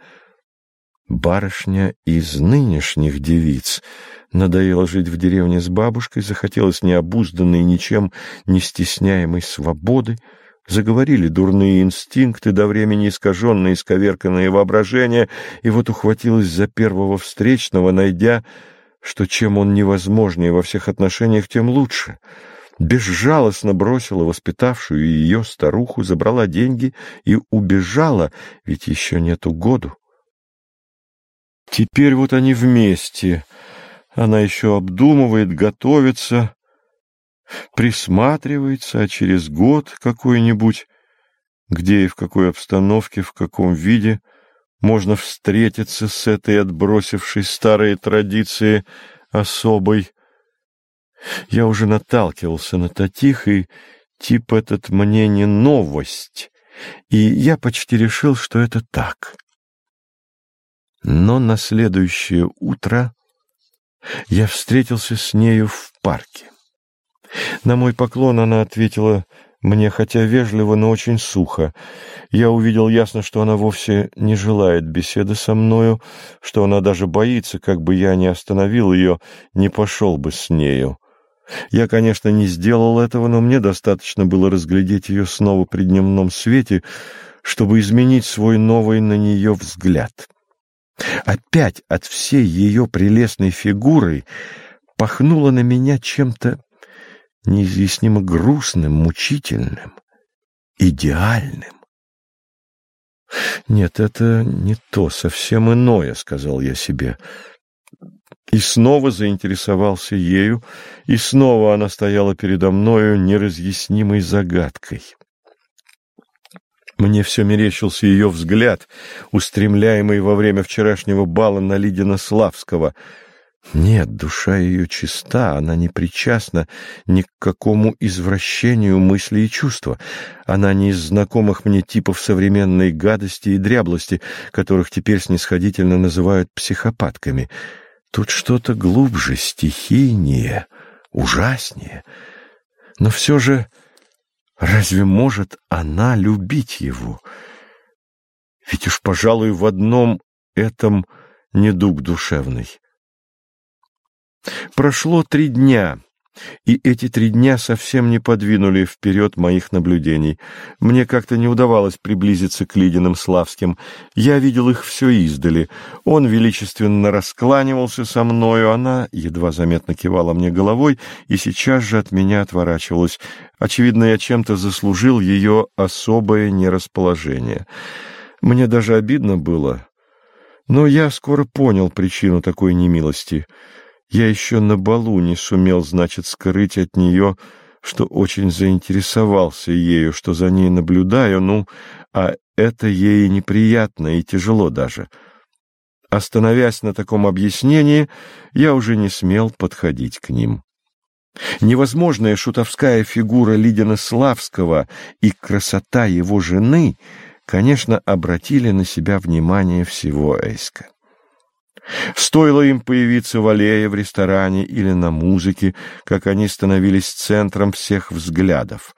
барышня из нынешних девиц. Надоело жить в деревне с бабушкой, захотелось необузданной, ничем не стесняемой свободы, заговорили дурные инстинкты, до времени искаженные, исковерканное воображение, и вот ухватилась за первого встречного, найдя, что чем он невозможнее во всех отношениях, тем лучше. Безжалостно бросила воспитавшую ее старуху, забрала деньги и убежала, ведь еще нету году. Теперь вот они вместе. Она еще обдумывает, готовится, присматривается, а через год какой-нибудь, где и в какой обстановке, в каком виде можно встретиться с этой отбросившей старые традиции особой. Я уже наталкивался на таких, и тип этот мне не новость, и я почти решил, что это так. Но на следующее утро я встретился с нею в парке. На мой поклон она ответила мне, хотя вежливо, но очень сухо. Я увидел ясно, что она вовсе не желает беседы со мною, что она даже боится, как бы я не остановил ее, не пошел бы с нею. Я, конечно, не сделал этого, но мне достаточно было разглядеть ее снова при дневном свете, чтобы изменить свой новый на нее взгляд. Опять от всей ее прелестной фигуры пахнуло на меня чем-то неизъяснимо грустным, мучительным, идеальным. «Нет, это не то, совсем иное», — сказал я себе. И снова заинтересовался ею, и снова она стояла передо мною неразъяснимой загадкой. Мне все мерещился ее взгляд, устремляемый во время вчерашнего бала на Лидина Славского — нет, душа ее чиста, она не причастна ни к какому извращению мысли и чувства. Она не из знакомых мне типов современной гадости и дряблости, которых теперь снисходительно называют психопатками. Тут что-то глубже, стихийнее, ужаснее. Но все же разве может она любить его? Ведь уж, пожалуй, в одном этом недуг душевный. Прошло три дня, и эти три дня совсем не подвинули вперед моих наблюдений. Мне как-то не удавалось приблизиться к Лидиным Славским. Я видел их все издали. Он величественно раскланивался со мною, она едва заметно кивала мне головой и сейчас же от меня отворачивалась. Очевидно, я чем-то заслужил ее особое нерасположение. Мне даже обидно было, но я скоро понял причину такой немилости — я еще на балу не сумел, значит, скрыть от нее, что очень заинтересовался ею, что за ней наблюдаю, ну, а это ей неприятно и тяжело даже. Остановясь на таком объяснении, я уже не смел подходить к ним. Невозможная шутовская фигура Лидина Славского и красота его жены, конечно, обратили на себя внимание всего Эйска. Стоило им появиться в аллее, в ресторане или на музыке, как они становились центром всех взглядов.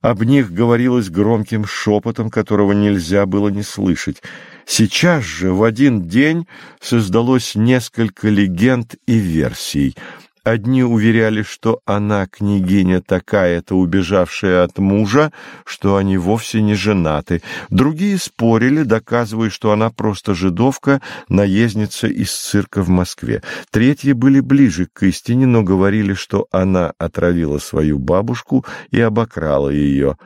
Об них говорилось громким шепотом, которого нельзя было не слышать. Сейчас же в один день создалось несколько легенд и версий — Одни уверяли, что она княгиня такая-то, убежавшая от мужа, что они вовсе не женаты. Другие спорили, доказывая, что она просто жидовка, наездница из цирка в Москве. Третьи были ближе к истине, но говорили, что она отравила свою бабушку и обокрала ее.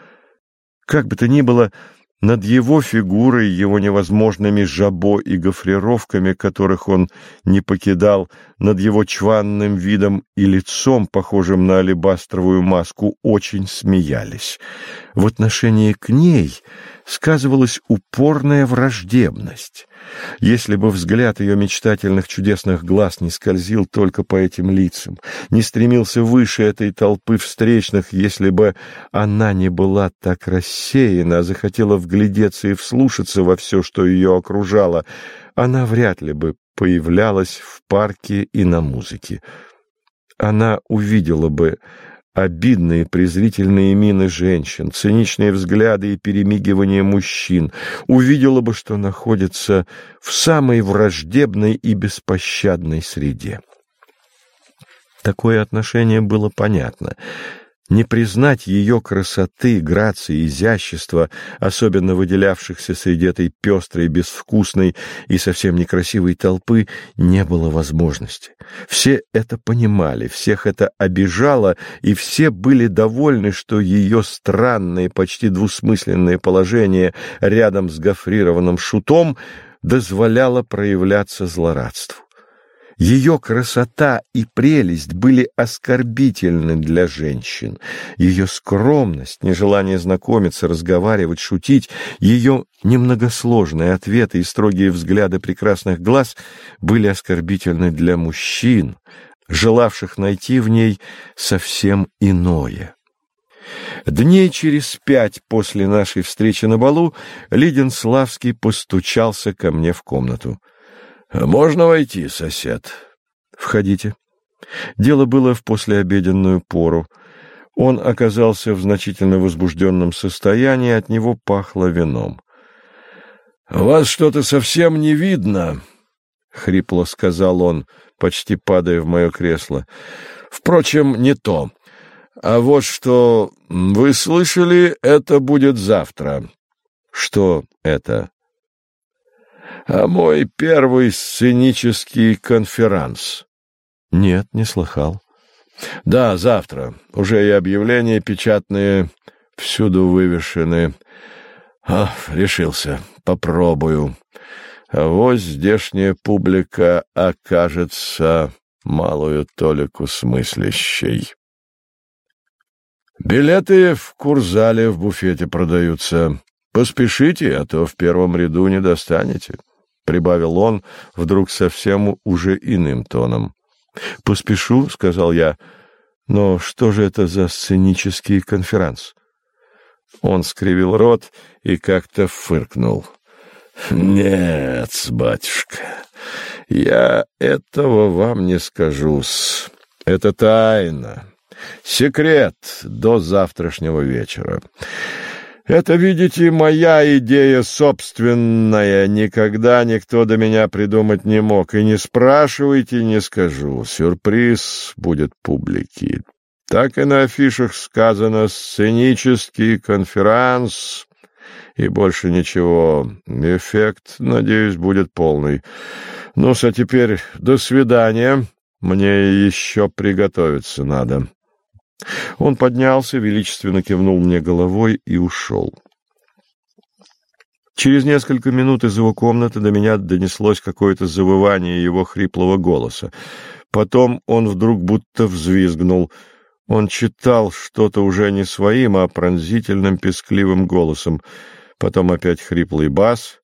Как бы то ни было, над его фигурой, его невозможными жабо и гофрировками, которых он не покидал, над его чванным видом и лицом, похожим на алебастровую маску, очень смеялись. В отношении к ней сказывалась упорная враждебность. Если бы взгляд ее мечтательных чудесных глаз не скользил только по этим лицам, не стремился выше этой толпы встречных, если бы она не была так рассеяна, а захотела вглядеться и вслушаться во все, что ее окружало, она вряд ли бы появлялась в парке и на музыке. Она увидела бы обидные презрительные мины женщин, циничные взгляды и перемигивания мужчин, увидела бы, что находится в самой враждебной и беспощадной среде. Такое отношение было понятно — не признать ее красоты, грации, изящества, особенно выделявшихся среди этой пестрой, безвкусной и совсем некрасивой толпы, не было возможности. Все это понимали, всех это обижало, и все были довольны, что ее странное, почти двусмысленное положение рядом с гофрированным шутом дозволяло проявляться злорадству. Ее красота и прелесть были оскорбительны для женщин. Ее скромность, нежелание знакомиться, разговаривать, шутить, ее немногосложные ответы и строгие взгляды прекрасных глаз были оскорбительны для мужчин, желавших найти в ней совсем иное. Дней через пять после нашей встречи на балу Лидин Славский постучался ко мне в комнату. «Можно войти, сосед?» «Входите». Дело было в послеобеденную пору. Он оказался в значительно возбужденном состоянии, от него пахло вином. «Вас что-то совсем не видно», — хрипло сказал он, почти падая в мое кресло. «Впрочем, не то. А вот что вы слышали, это будет завтра». «Что это?» А мой первый сценический конферанс. Нет, не слыхал. Да, завтра. Уже и объявления печатные всюду вывешены. А, решился, попробую. А вот здешняя публика окажется малую толику смыслящей. Билеты в Курзале в буфете продаются. Поспешите, а то в первом ряду не достанете. — прибавил он вдруг совсем уже иным тоном. — Поспешу, — сказал я, — но что же это за сценический конферанс? Он скривил рот и как-то фыркнул. — Нет, батюшка, я этого вам не скажу-с. Это тайна, секрет до завтрашнего вечера. Это, видите, моя идея собственная, никогда никто до меня придумать не мог. И не спрашивайте, не скажу. Сюрприз будет публики. Так и на афишах сказано «сценический конферанс» и больше ничего. Эффект, надеюсь, будет полный. ну а теперь до свидания. Мне еще приготовиться надо». Он поднялся, величественно кивнул мне головой и ушел. Через несколько минут из его комнаты до меня донеслось какое-то завывание его хриплого голоса. Потом он вдруг будто взвизгнул. Он читал что-то уже не своим, а пронзительным пескливым голосом. Потом опять хриплый бас,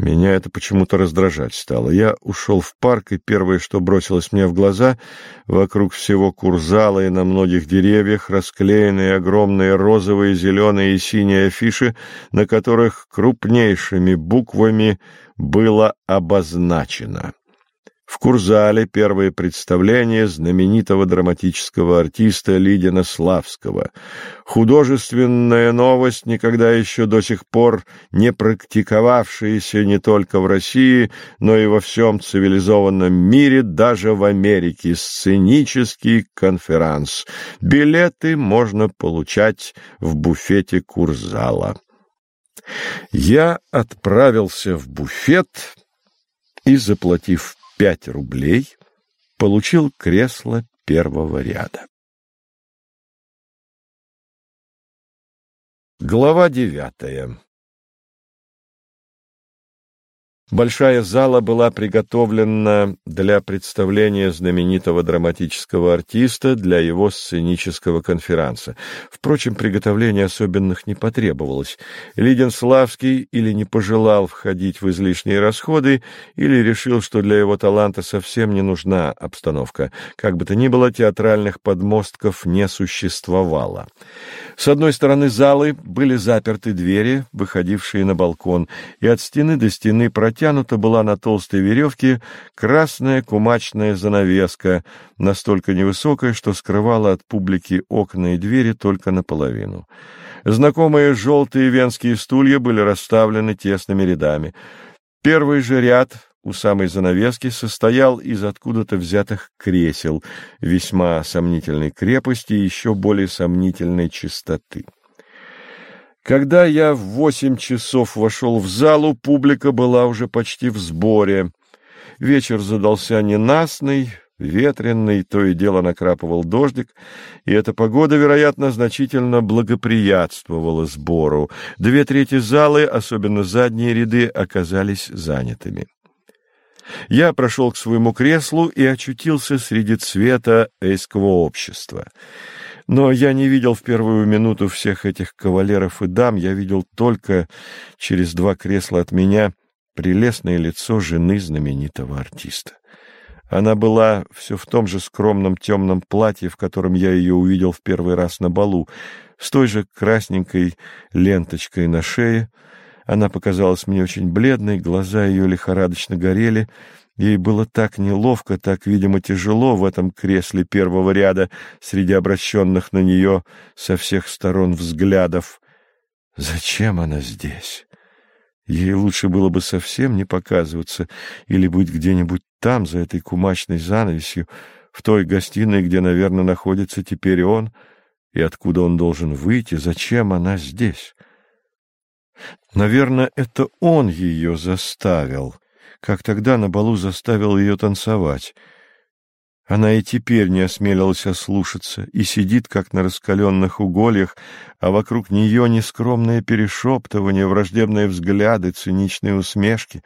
меня это почему-то раздражать стало. Я ушел в парк, и первое, что бросилось мне в глаза, вокруг всего курзала и на многих деревьях расклеенные огромные розовые, зеленые и синие афиши, на которых крупнейшими буквами было обозначено в Курзале первое представление знаменитого драматического артиста Лидина Славского. Художественная новость, никогда еще до сих пор не практиковавшаяся не только в России, но и во всем цивилизованном мире, даже в Америке. Сценический конферанс. Билеты можно получать в буфете Курзала. Я отправился в буфет и, заплатив пять рублей, получил кресло первого ряда. Глава девятая Большая зала была приготовлена для представления знаменитого драматического артиста для его сценического конферанса. Впрочем, приготовления особенных не потребовалось. Лидин Славский или не пожелал входить в излишние расходы, или решил, что для его таланта совсем не нужна обстановка. Как бы то ни было, театральных подмостков не существовало. С одной стороны залы были заперты двери, выходившие на балкон, и от стены до стены протягивались натянута была на толстой веревке красная кумачная занавеска, настолько невысокая, что скрывала от публики окна и двери только наполовину. Знакомые желтые венские стулья были расставлены тесными рядами. Первый же ряд у самой занавески состоял из откуда-то взятых кресел, весьма сомнительной крепости и еще более сомнительной чистоты. Когда я в восемь часов вошел в залу, публика была уже почти в сборе. Вечер задался ненастный, ветренный, то и дело накрапывал дождик, и эта погода, вероятно, значительно благоприятствовала сбору. Две трети залы, особенно задние ряды, оказались занятыми. Я прошел к своему креслу и очутился среди цвета эйского общества. Но я не видел в первую минуту всех этих кавалеров и дам, я видел только через два кресла от меня прелестное лицо жены знаменитого артиста. Она была все в том же скромном темном платье, в котором я ее увидел в первый раз на балу, с той же красненькой ленточкой на шее. Она показалась мне очень бледной, глаза ее лихорадочно горели — Ей было так неловко, так, видимо, тяжело в этом кресле первого ряда среди обращенных на нее со всех сторон взглядов. Зачем она здесь? Ей лучше было бы совсем не показываться или быть где-нибудь там, за этой кумачной занавесью, в той гостиной, где, наверное, находится теперь он, и откуда он должен выйти, зачем она здесь? Наверное, это он ее заставил — как тогда на балу заставил ее танцевать. Она и теперь не осмелилась ослушаться и сидит, как на раскаленных угольях, а вокруг нее нескромное перешептывание, враждебные взгляды, циничные усмешки.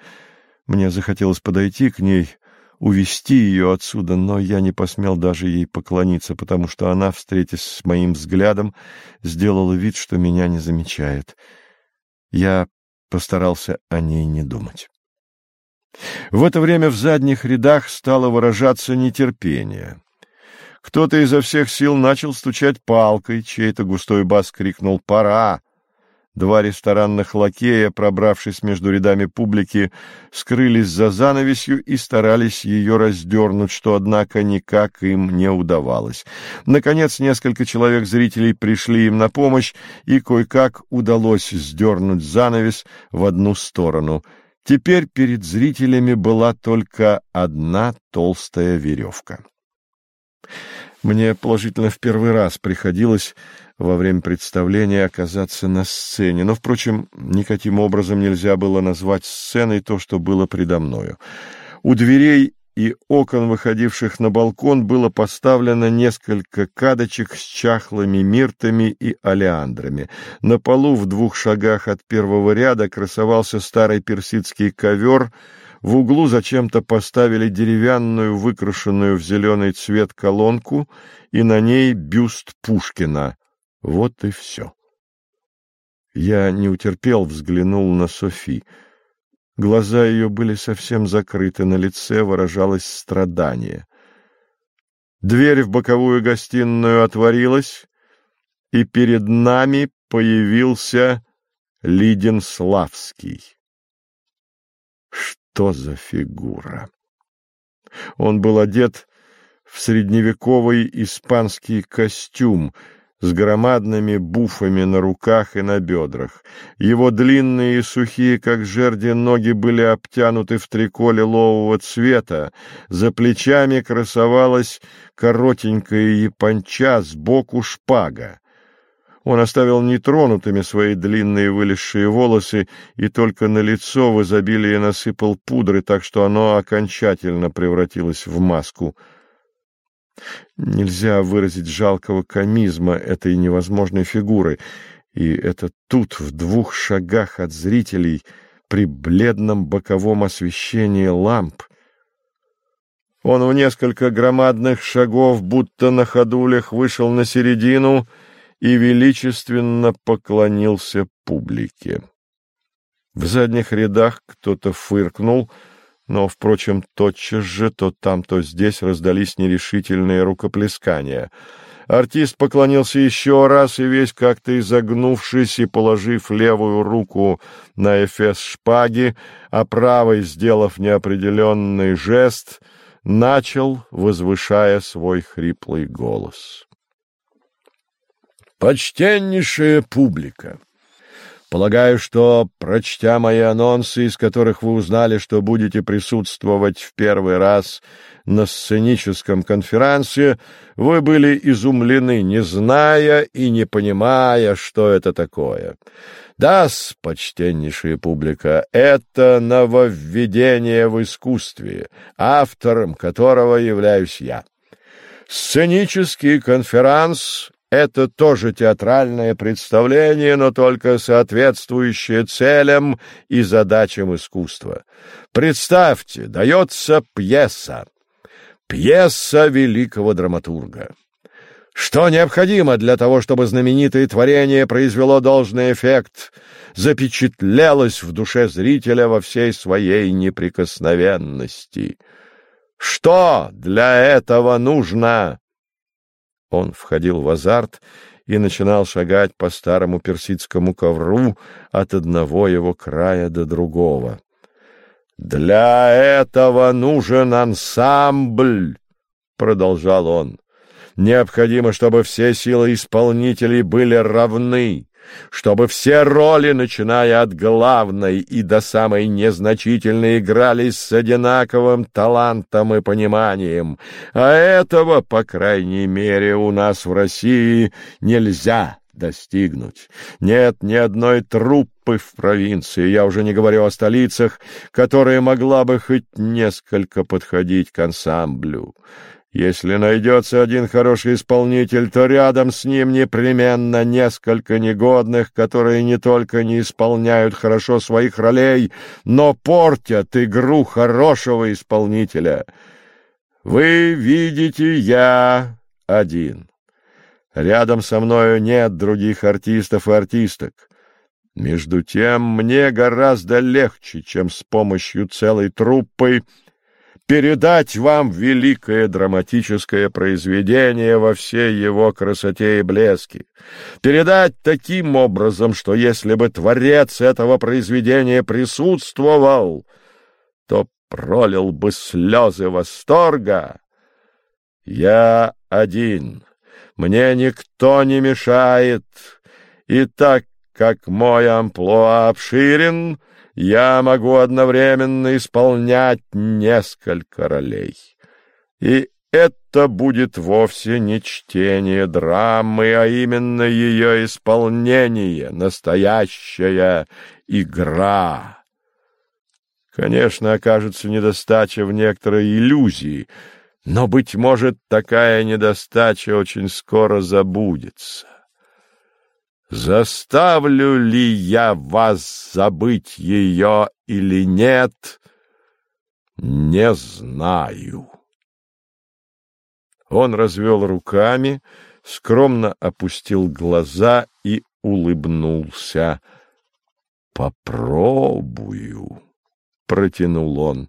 Мне захотелось подойти к ней, увести ее отсюда, но я не посмел даже ей поклониться, потому что она, встретясь с моим взглядом, сделала вид, что меня не замечает. Я постарался о ней не думать. В это время в задних рядах стало выражаться нетерпение. Кто-то изо всех сил начал стучать палкой, чей-то густой бас крикнул «Пора!». Два ресторанных лакея, пробравшись между рядами публики, скрылись за занавесью и старались ее раздернуть, что, однако, никак им не удавалось. Наконец, несколько человек зрителей пришли им на помощь, и кое-как удалось сдернуть занавес в одну сторону — Теперь перед зрителями была только одна толстая веревка. Мне положительно в первый раз приходилось во время представления оказаться на сцене, но, впрочем, никаким образом нельзя было назвать сценой то, что было предо мною. У дверей и окон, выходивших на балкон, было поставлено несколько кадочек с чахлыми миртами и олеандрами. На полу в двух шагах от первого ряда красовался старый персидский ковер, в углу зачем-то поставили деревянную, выкрашенную в зеленый цвет колонку, и на ней бюст Пушкина. Вот и все. Я не утерпел, взглянул на Софи. Глаза ее были совсем закрыты, на лице выражалось страдание. Дверь в боковую гостиную отворилась, и перед нами появился Лидин Славский. Что за фигура! Он был одет в средневековый испанский костюм — с громадными буфами на руках и на бедрах. Его длинные и сухие, как жерди, ноги были обтянуты в трико лилового цвета, за плечами красовалась коротенькая японча, сбоку шпага. Он оставил нетронутыми свои длинные вылезшие волосы и только на лицо в изобилии насыпал пудры, так что оно окончательно превратилось в маску — Нельзя выразить жалкого комизма этой невозможной фигуры, и это тут, в двух шагах от зрителей, при бледном боковом освещении ламп. Он в несколько громадных шагов, будто на ходулях, вышел на середину и величественно поклонился публике. В задних рядах кто-то фыркнул, но, впрочем, тотчас же то там, то здесь раздались нерешительные рукоплескания — Артист поклонился еще раз и весь как-то изогнувшись и положив левую руку на эфес шпаги, а правой, сделав неопределенный жест, начал, возвышая свой хриплый голос. «Почтеннейшая публика!» Полагаю, что, прочтя мои анонсы, из которых вы узнали, что будете присутствовать в первый раз на сценическом конференции, вы были изумлены, не зная и не понимая, что это такое. да почтеннейшая публика, это нововведение в искусстве, автором которого являюсь я. Сценический конферанс — это тоже театральное представление, но только соответствующее целям и задачам искусства. Представьте, дается пьеса, Пьеса великого драматурга. Что необходимо для того, чтобы знаменитое творение произвело должный эффект, запечатлелось в душе зрителя во всей своей неприкосновенности? Что для этого нужно? Он входил в азарт и начинал шагать по старому персидскому ковру от одного его края до другого. «Для этого нужен ансамбль», — продолжал он. «Необходимо, чтобы все силы исполнителей были равны, чтобы все роли, начиная от главной и до самой незначительной, игрались с одинаковым талантом и пониманием. А этого, по крайней мере, у нас в России нельзя достигнуть. Нет ни одной труппы в провинции, я уже не говорю о столицах, которая могла бы хоть несколько подходить к ансамблю. Если найдется один хороший исполнитель, то рядом с ним непременно несколько негодных, которые не только не исполняют хорошо своих ролей, но портят игру хорошего исполнителя. Вы видите, я один. Рядом со мною нет других артистов и артисток. Между тем мне гораздо легче, чем с помощью целой труппы, передать вам великое драматическое произведение во всей его красоте и блеске. Передать таким образом, что если бы творец этого произведения присутствовал, то пролил бы слезы восторга. Я один мне никто не мешает, и так как мой амплуа обширен, я могу одновременно исполнять несколько ролей. И это будет вовсе не чтение драмы, а именно ее исполнение, настоящая игра. Конечно, окажется недостача в некоторой иллюзии — но, быть может, такая недостача очень скоро забудется. Заставлю ли я вас забыть ее или нет, не знаю. Он развел руками, скромно опустил глаза и улыбнулся. «Попробую», — протянул он.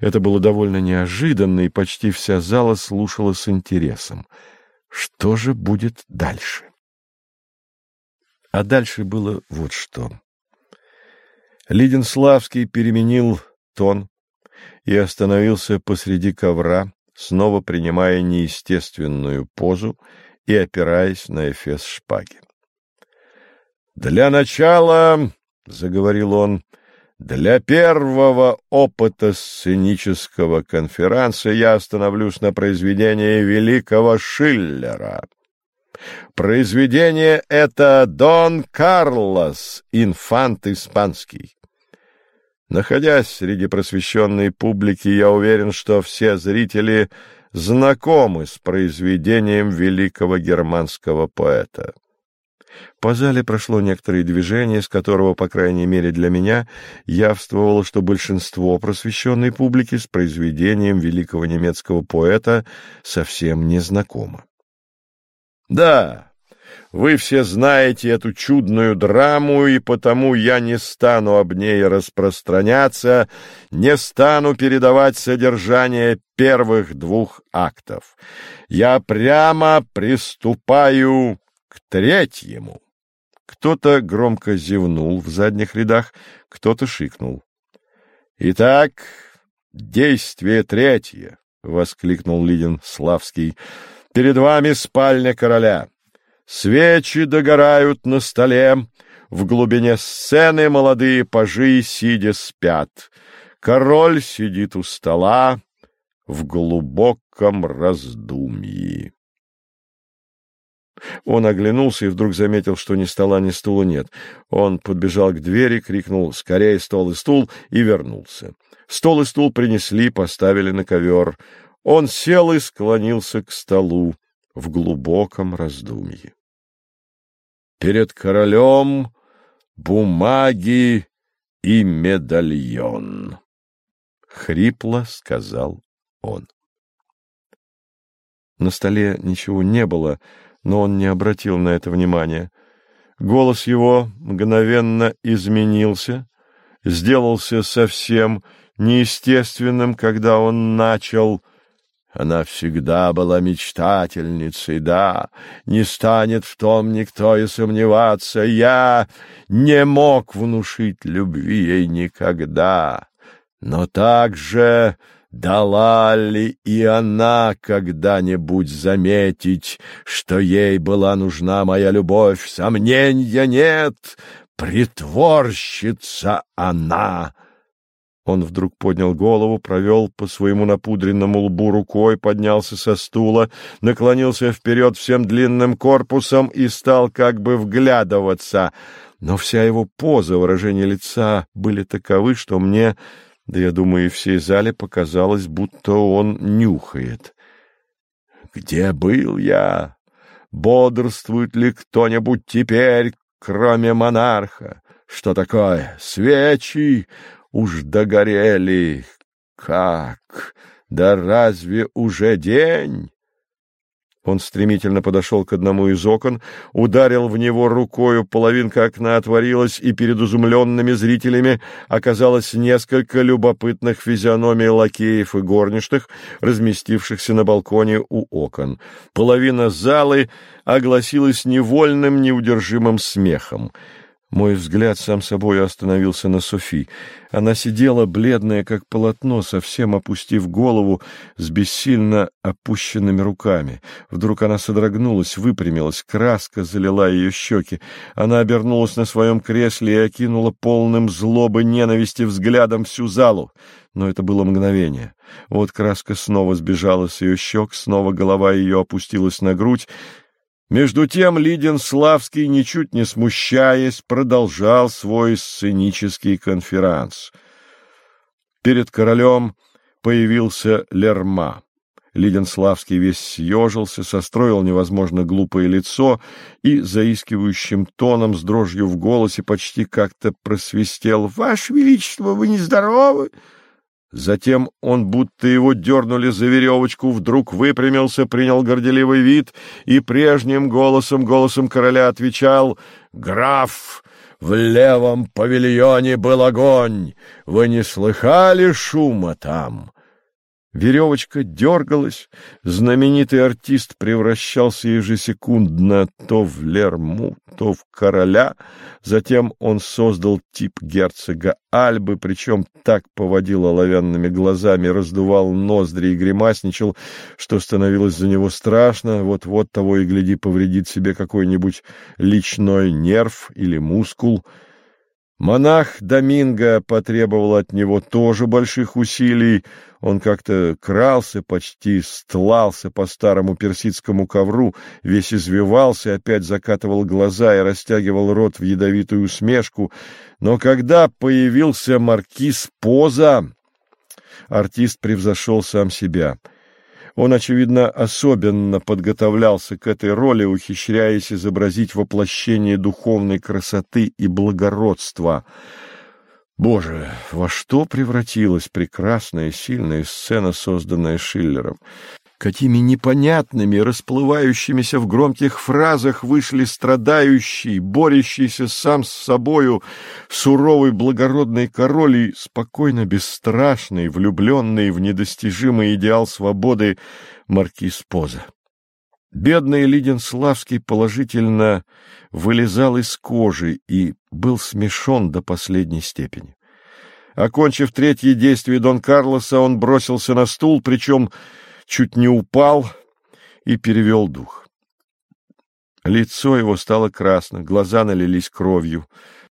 Это было довольно неожиданно, и почти вся зала слушала с интересом. Что же будет дальше? А дальше было вот что. Лиденславский переменил тон и остановился посреди ковра, снова принимая неестественную позу и опираясь на эфес шпаги. «Для начала, — заговорил он, — для первого опыта сценического конференции я остановлюсь на произведении великого Шиллера. Произведение это «Дон Карлос, инфант испанский». Находясь среди просвещенной публики, я уверен, что все зрители знакомы с произведением великого германского поэта. По зале прошло некоторое движение, с которого, по крайней мере для меня, явствовало, что большинство просвещенной публики с произведением великого немецкого поэта совсем не знакомо. Да, вы все знаете эту чудную драму, и потому я не стану об ней распространяться, не стану передавать содержание первых двух актов. Я прямо приступаю к третьему. Кто-то громко зевнул в задних рядах, кто-то шикнул. Итак, действие третье, воскликнул Лидин Славский. Перед вами спальня короля. Свечи догорают на столе, в глубине сцены молодые пажи сидя спят. Король сидит у стола в глубоком раздумье. Он оглянулся и вдруг заметил, что ни стола, ни стула нет. Он подбежал к двери, крикнул «Скорее стол и стул!» и вернулся. Стол и стул принесли, поставили на ковер. Он сел и склонился к столу в глубоком раздумье. Перед королем бумаги и медальон, — хрипло сказал он. На столе ничего не было, — но он не обратил на это внимания. Голос его мгновенно изменился, сделался совсем неестественным, когда он начал... Она всегда была мечтательницей, да, не станет в том никто и сомневаться. Я не мог внушить любви ей никогда, но также Дала ли и она когда-нибудь заметить, что ей была нужна моя любовь? Сомнения нет, притворщица она. Он вдруг поднял голову, провел по своему напудренному лбу рукой, поднялся со стула, наклонился вперед всем длинным корпусом и стал как бы вглядываться. Но вся его поза, выражение лица были таковы, что мне да я думаю, и всей зале показалось, будто он нюхает. «Где был я? Бодрствует ли кто-нибудь теперь, кроме монарха? Что такое? Свечи уж догорели. Как? Да разве уже день?» Он стремительно подошел к одному из окон, ударил в него рукою, половинка окна отворилась, и перед изумленными зрителями оказалось несколько любопытных физиономий лакеев и горничных, разместившихся на балконе у окон. Половина залы огласилась невольным, неудержимым смехом. Мой взгляд сам собой остановился на Софи. Она сидела, бледная, как полотно, совсем опустив голову с бессильно опущенными руками. Вдруг она содрогнулась, выпрямилась, краска залила ее щеки. Она обернулась на своем кресле и окинула полным злобы ненависти взглядом всю залу. Но это было мгновение. Вот краска снова сбежала с ее щек, снова голова ее опустилась на грудь, между тем Лидин Славский, ничуть не смущаясь, продолжал свой сценический конферанс. Перед королем появился Лерма. Лидин Славский весь съежился, состроил невозможно глупое лицо и заискивающим тоном с дрожью в голосе почти как-то просвистел «Ваше Величество, вы нездоровы?» Затем он, будто его дернули за веревочку, вдруг выпрямился, принял горделивый вид и прежним голосом, голосом короля отвечал «Граф, в левом павильоне был огонь! Вы не слыхали шума там?» Веревочка дергалась, знаменитый артист превращался ежесекундно то в Лерму, то в короля, затем он создал тип герцога Альбы, причем так поводил оловянными глазами, раздувал ноздри и гримасничал, что становилось за него страшно, вот-вот того и гляди повредит себе какой-нибудь личной нерв или мускул — Монах Доминго потребовал от него тоже больших усилий. Он как-то крался, почти стлался по старому персидскому ковру, весь извивался, опять закатывал глаза и растягивал рот в ядовитую усмешку. Но когда появился маркиз Поза, артист превзошел сам себя — Он, очевидно, особенно подготовлялся к этой роли, ухищряясь изобразить воплощение духовной красоты и благородства. Боже, во что превратилась прекрасная, сильная сцена, созданная Шиллером! Какими непонятными, расплывающимися в громких фразах вышли страдающий, борющийся сам с собою суровый благородный король и спокойно бесстрашный, влюбленный в недостижимый идеал свободы маркиз Поза. Бедный Лидин Славский положительно вылезал из кожи и был смешон до последней степени. Окончив третье действие Дон Карлоса, он бросился на стул, причем чуть не упал и перевел дух. Лицо его стало красным, глаза налились кровью.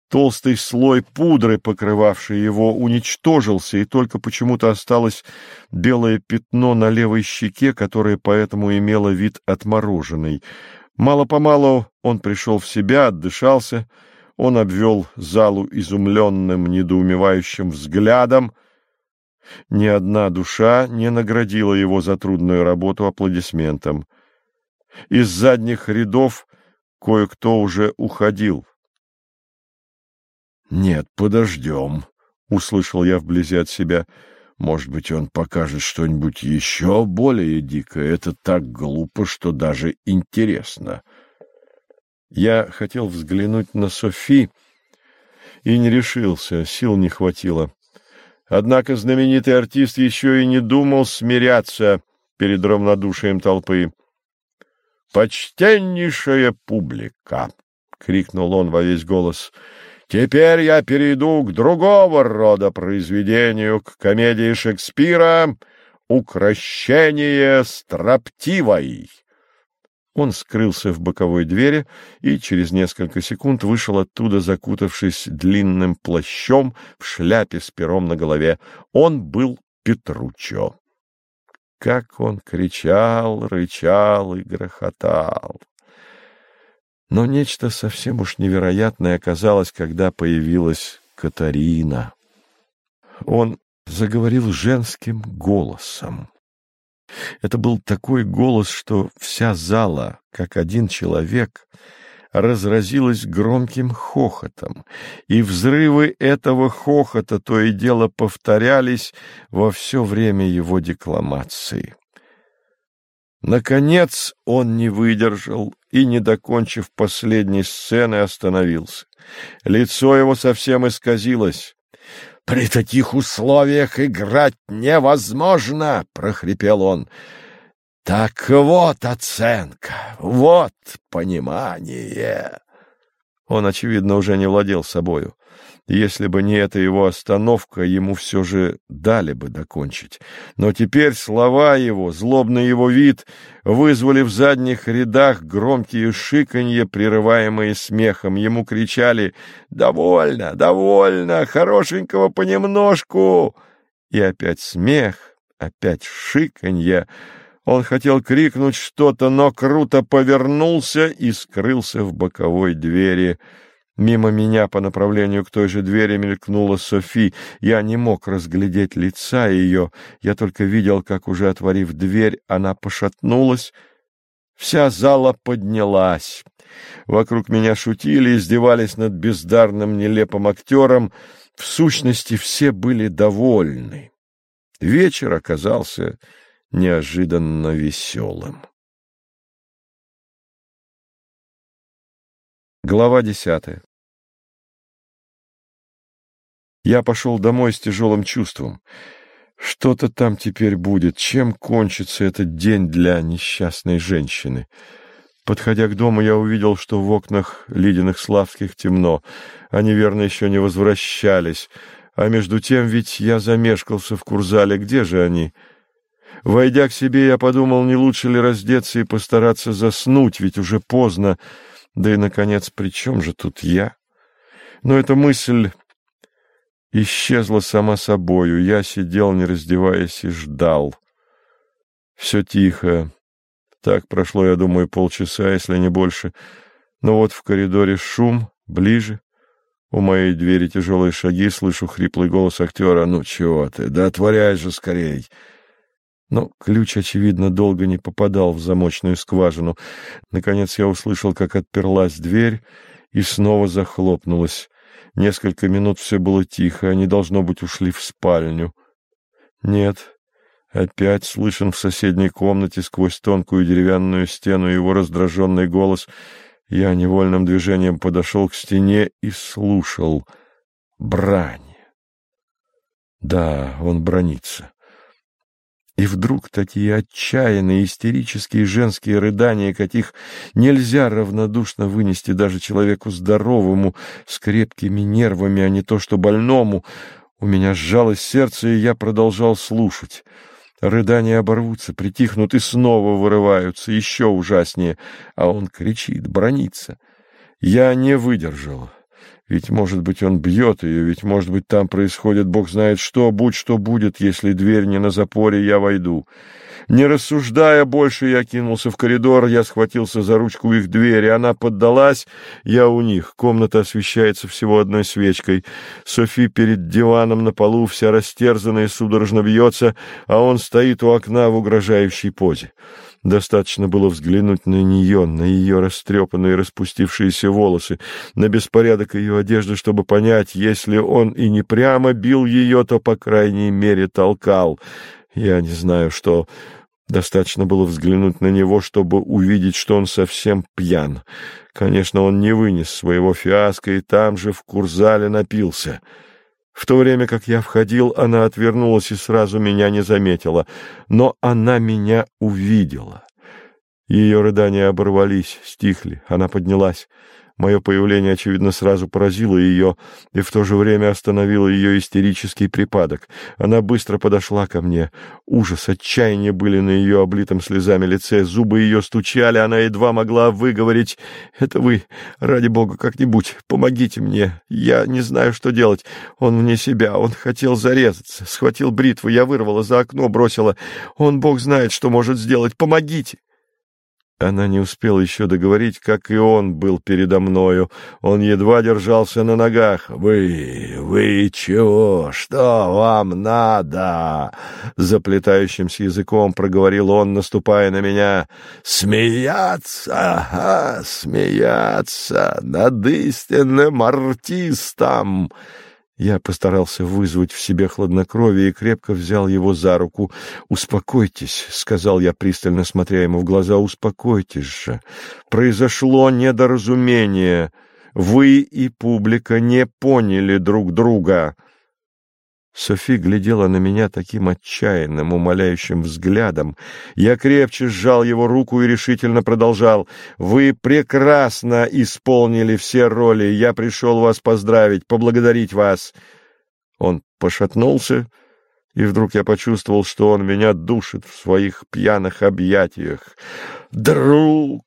Толстый слой пудры, покрывавший его, уничтожился, и только почему-то осталось белое пятно на левой щеке, которое поэтому имело вид отмороженный. Мало-помалу он пришел в себя, отдышался, он обвел залу изумленным, недоумевающим взглядом — ни одна душа не наградила его за трудную работу аплодисментом. Из задних рядов кое-кто уже уходил. — Нет, подождем, — услышал я вблизи от себя. Может быть, он покажет что-нибудь еще более дикое. Это так глупо, что даже интересно. Я хотел взглянуть на Софи и не решился, сил не хватило. Однако знаменитый артист еще и не думал смиряться перед равнодушием толпы. «Почтеннейшая публика!» — крикнул он во весь голос. «Теперь я перейду к другого рода произведению, к комедии Шекспира «Укращение строптивой». Он скрылся в боковой двери и через несколько секунд вышел оттуда, закутавшись длинным плащом в шляпе с пером на голове. Он был Петручо. Как он кричал, рычал и грохотал! Но нечто совсем уж невероятное оказалось, когда появилась Катарина. Он заговорил женским голосом. Это был такой голос, что вся зала, как один человек, разразилась громким хохотом, и взрывы этого хохота то и дело повторялись во все время его декламации. Наконец он не выдержал и, не докончив последней сцены, остановился. Лицо его совсем исказилось. «При таких условиях играть невозможно!» — прохрипел он. «Так вот оценка, вот понимание!» Он, очевидно, уже не владел собою. Если бы не эта его остановка, ему все же дали бы докончить. Но теперь слова его, злобный его вид вызвали в задних рядах громкие шиканье, прерываемые смехом. Ему кричали «Довольно, довольно, хорошенького понемножку!» И опять смех, опять шиканье. Он хотел крикнуть что-то, но круто повернулся и скрылся в боковой двери — Мимо меня по направлению к той же двери мелькнула Софи. Я не мог разглядеть лица ее, я только видел, как, уже отворив дверь, она пошатнулась. Вся зала поднялась. Вокруг меня шутили, издевались над бездарным нелепым актером. В сущности, все были довольны. Вечер оказался неожиданно веселым. Глава десятая Я пошел домой с тяжелым чувством. Что-то там теперь будет. Чем кончится этот день для несчастной женщины? Подходя к дому, я увидел, что в окнах ледяных славских темно. Они, верно, еще не возвращались. А между тем ведь я замешкался в курзале. Где же они? Войдя к себе, я подумал, не лучше ли раздеться и постараться заснуть, ведь уже поздно. Да и, наконец, при чем же тут я? Но эта мысль исчезла сама собою. Я сидел, не раздеваясь, и ждал. Все тихо. Так прошло, я думаю, полчаса, если не больше. Но вот в коридоре шум, ближе. У моей двери тяжелые шаги, слышу хриплый голос актера. «Ну чего ты? Да отворяй же скорей!» Но ключ, очевидно, долго не попадал в замочную скважину. Наконец я услышал, как отперлась дверь и снова захлопнулась. Несколько минут все было тихо, они, должно быть, ушли в спальню. Нет, опять слышен в соседней комнате сквозь тонкую деревянную стену его раздраженный голос. Я невольным движением подошел к стене и слушал брань. Да, он бронится. И вдруг такие отчаянные истерические женские рыдания, каких нельзя равнодушно вынести даже человеку здоровому, с крепкими нервами, а не то что больному. У меня сжалось сердце, и я продолжал слушать. Рыдания оборвутся, притихнут и снова вырываются, еще ужаснее, а он кричит, бронится. Я не выдержал. Ведь, может быть, он бьет ее, ведь, может быть, там происходит бог знает что, будь что будет, если дверь не на запоре, я войду. Не рассуждая больше, я кинулся в коридор, я схватился за ручку их двери, она поддалась, я у них. Комната освещается всего одной свечкой. Софи перед диваном на полу, вся растерзанная, судорожно бьется, а он стоит у окна в угрожающей позе. Достаточно было взглянуть на нее, на ее растрепанные распустившиеся волосы, на беспорядок ее одежды, чтобы понять, если он и не прямо бил ее, то, по крайней мере, толкал. Я не знаю, что... Достаточно было взглянуть на него, чтобы увидеть, что он совсем пьян. Конечно, он не вынес своего фиаско и там же в курзале напился. В то время как я входил, она отвернулась и сразу меня не заметила, но она меня увидела. Ее рыдания оборвались, стихли, она поднялась. Мое появление, очевидно, сразу поразило ее и в то же время остановило ее истерический припадок. Она быстро подошла ко мне. Ужас, отчаяние были на ее облитом слезами лице, зубы ее стучали, она едва могла выговорить «Это вы, ради бога, как-нибудь, помогите мне, я не знаю, что делать. Он вне себя, он хотел зарезаться, схватил бритву, я вырвала за окно, бросила. Он, бог знает, что может сделать, помогите!» Она не успела еще договорить, как и он был передо мною. Он едва держался на ногах. «Вы... вы чего? Что вам надо?» Заплетающимся языком проговорил он, наступая на меня. «Смеяться? Ага, смеяться над истинным артистом!» Я постарался вызвать в себе хладнокровие и крепко взял его за руку. «Успокойтесь», — сказал я, пристально смотря ему в глаза, — «успокойтесь же. Произошло недоразумение. Вы и публика не поняли друг друга». Софи глядела на меня таким отчаянным, умоляющим взглядом. Я крепче сжал его руку и решительно продолжал. «Вы прекрасно исполнили все роли. Я пришел вас поздравить, поблагодарить вас». Он пошатнулся, и вдруг я почувствовал, что он меня душит в своих пьяных объятиях. «Друг!» —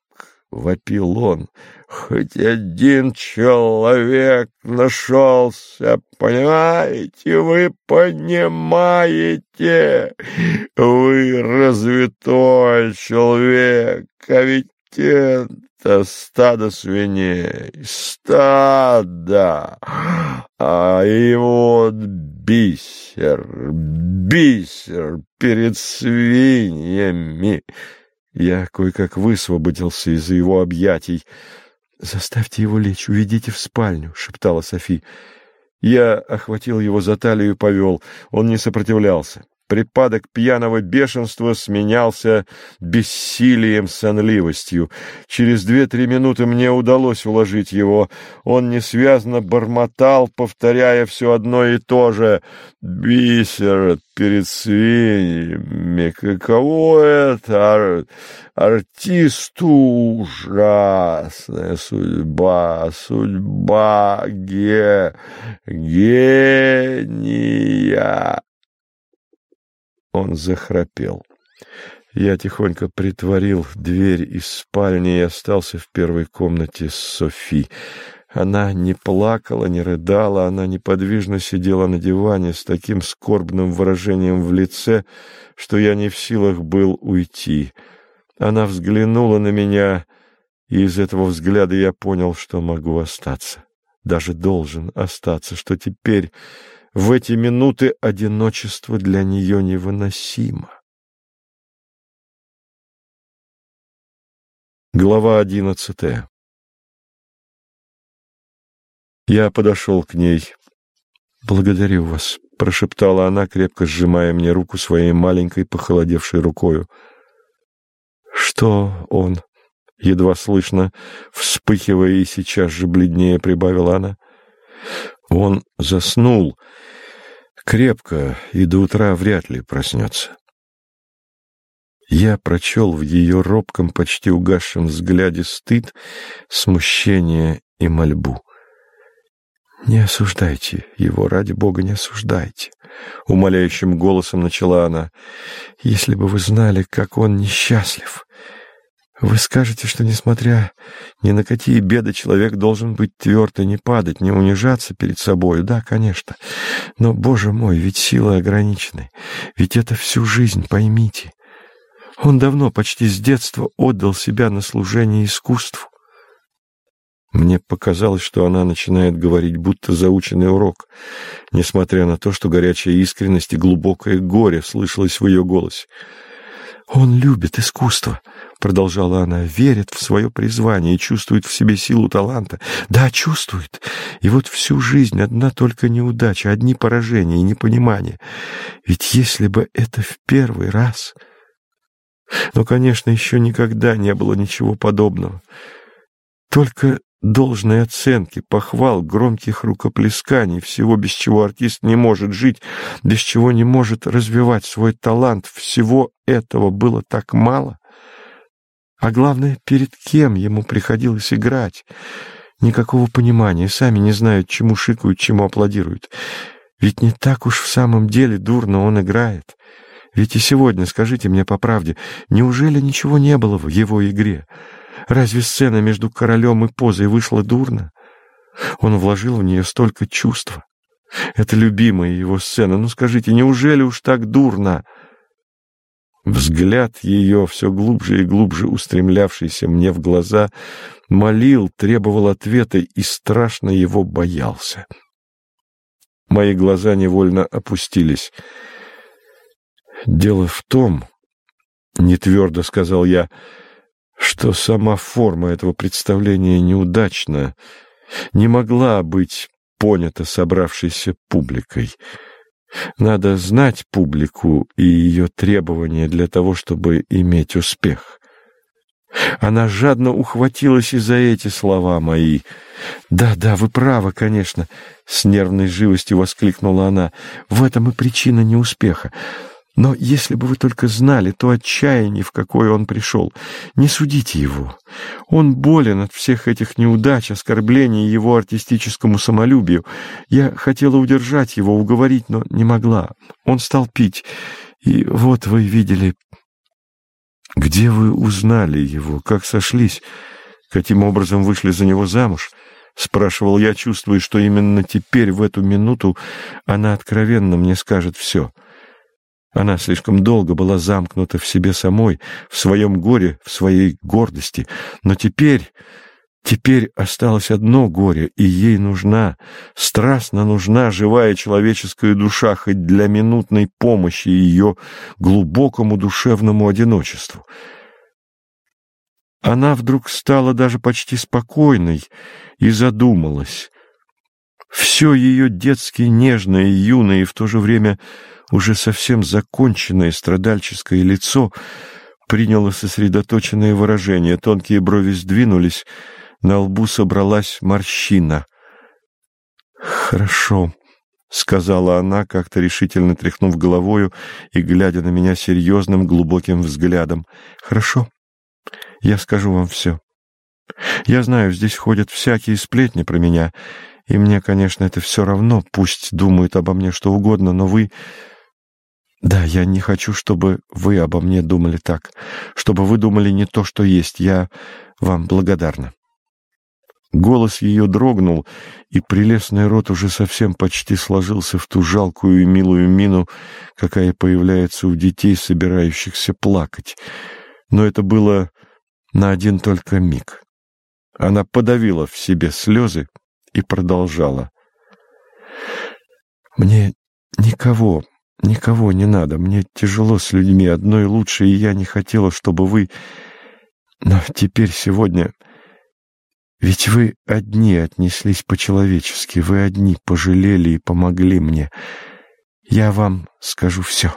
вопил он. «Хоть один человек нашелся, понимаете? Вы понимаете? Вы развитой человек, а ведь это стадо свиней, стадо, а и вот бисер, бисер перед свиньями». Я кое-как высвободился из его объятий. «Заставьте его лечь, уведите в спальню», — шептала Софи. Я охватил его за талию и повел. Он не сопротивлялся. Припадок пьяного бешенства сменялся бессилием, сонливостью. Через две-три минуты мне удалось уложить его. Он несвязно бормотал, повторяя все одно и то же. «Бисер перед свиньями! Каково это? Ар... Артисту ужасная судьба, судьба ге... гения!» Он захрапел. Я тихонько притворил дверь из спальни и остался в первой комнате с Софи. Она не плакала, не рыдала, она неподвижно сидела на диване с таким скорбным выражением в лице, что я не в силах был уйти. Она взглянула на меня, и из этого взгляда я понял, что могу остаться. Даже должен остаться, что теперь в эти минуты одиночество для нее невыносимо. Глава одиннадцатая Я подошел к ней. «Благодарю вас», — прошептала она, крепко сжимая мне руку своей маленькой, похолодевшей рукою. «Что он?» — едва слышно, вспыхивая и сейчас же бледнее прибавила она. «Он заснул крепко и до утра вряд ли проснется». Я прочел в ее робком, почти угасшем взгляде стыд, смущение и мольбу. «Не осуждайте его, ради Бога, не осуждайте», — умоляющим голосом начала она. «Если бы вы знали, как он несчастлив. Вы скажете, что, несмотря ни на какие беды, человек должен быть тверд и не падать, не унижаться перед собой. Да, конечно. Но, Боже мой, ведь силы ограничены. Ведь это всю жизнь, поймите. Он давно, почти с детства, отдал себя на служение искусству. Мне показалось, что она начинает говорить, будто заученный урок, несмотря на то, что горячая искренность и глубокое горе слышалось в ее голосе. «Он любит искусство», — продолжала она, — «верит в свое призвание и чувствует в себе силу таланта. Да, чувствует. И вот всю жизнь одна только неудача, одни поражения и непонимание. Ведь если бы это в первый раз...» Но, конечно, еще никогда не было ничего подобного. Только должной оценки, похвал, громких рукоплесканий, всего, без чего артист не может жить, без чего не может развивать свой талант, всего этого было так мало. А главное, перед кем ему приходилось играть. Никакого понимания, сами не знают, чему шикают, чему аплодируют. Ведь не так уж в самом деле дурно он играет. Ведь и сегодня, скажите мне по правде, неужели ничего не было в его игре? Разве сцена между королем и позой вышла дурно? Он вложил в нее столько чувства. Это любимая его сцена. Ну скажите, неужели уж так дурно? Взгляд ее, все глубже и глубже устремлявшийся мне в глаза, молил, требовал ответа и страшно его боялся. Мои глаза невольно опустились. «Дело в том, — нетвердо сказал я, — что сама форма этого представления неудачна, не могла быть понята собравшейся публикой. Надо знать публику и ее требования для того, чтобы иметь успех. Она жадно ухватилась и за эти слова мои. «Да, да, вы правы, конечно», — с нервной живостью воскликнула она. «В этом и причина неуспеха. Но если бы вы только знали то отчаяние, в какое он пришел, не судите его. Он болен от всех этих неудач, оскорблений его артистическому самолюбию. Я хотела удержать его, уговорить, но не могла. Он стал пить, и вот вы видели... Где вы узнали его? Как сошлись? Каким образом вышли за него замуж? — спрашивал я, чувствуя, что именно теперь, в эту минуту, она откровенно мне скажет все — она слишком долго была замкнута в себе самой, в своем горе, в своей гордости. Но теперь... Теперь осталось одно горе, и ей нужна, страстно нужна живая человеческая душа хоть для минутной помощи ее глубокому душевному одиночеству. Она вдруг стала даже почти спокойной и задумалась. Все ее детски нежное, юное и в то же время уже совсем законченное страдальческое лицо приняло сосредоточенное выражение, тонкие брови сдвинулись, на лбу собралась морщина. «Хорошо», — сказала она, как-то решительно тряхнув головою и глядя на меня серьезным глубоким взглядом. «Хорошо, я скажу вам все. Я знаю, здесь ходят всякие сплетни про меня, и мне, конечно, это все равно, пусть думают обо мне что угодно, но вы да, я не хочу, чтобы вы обо мне думали так, чтобы вы думали не то, что есть. Я вам благодарна. Голос ее дрогнул, и прелестный рот уже совсем почти сложился в ту жалкую и милую мину, какая появляется у детей, собирающихся плакать. Но это было на один только миг. Она подавила в себе слезы и продолжала. «Мне никого, Никого не надо. Мне тяжело с людьми. Одной лучше, и я не хотела, чтобы вы... Но теперь, сегодня... Ведь вы одни отнеслись по-человечески, вы одни пожалели и помогли мне. Я вам скажу все.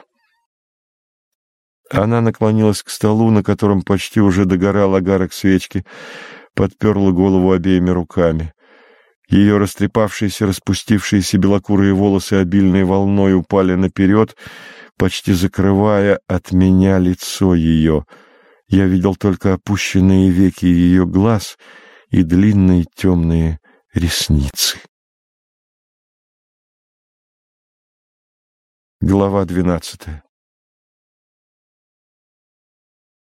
Она наклонилась к столу, на котором почти уже догорал огарок свечки, подперла голову обеими руками. Ее растрепавшиеся, распустившиеся белокурые волосы обильной волной упали наперед, почти закрывая от меня лицо ее. Я видел только опущенные веки ее глаз и длинные темные ресницы. Глава двенадцатая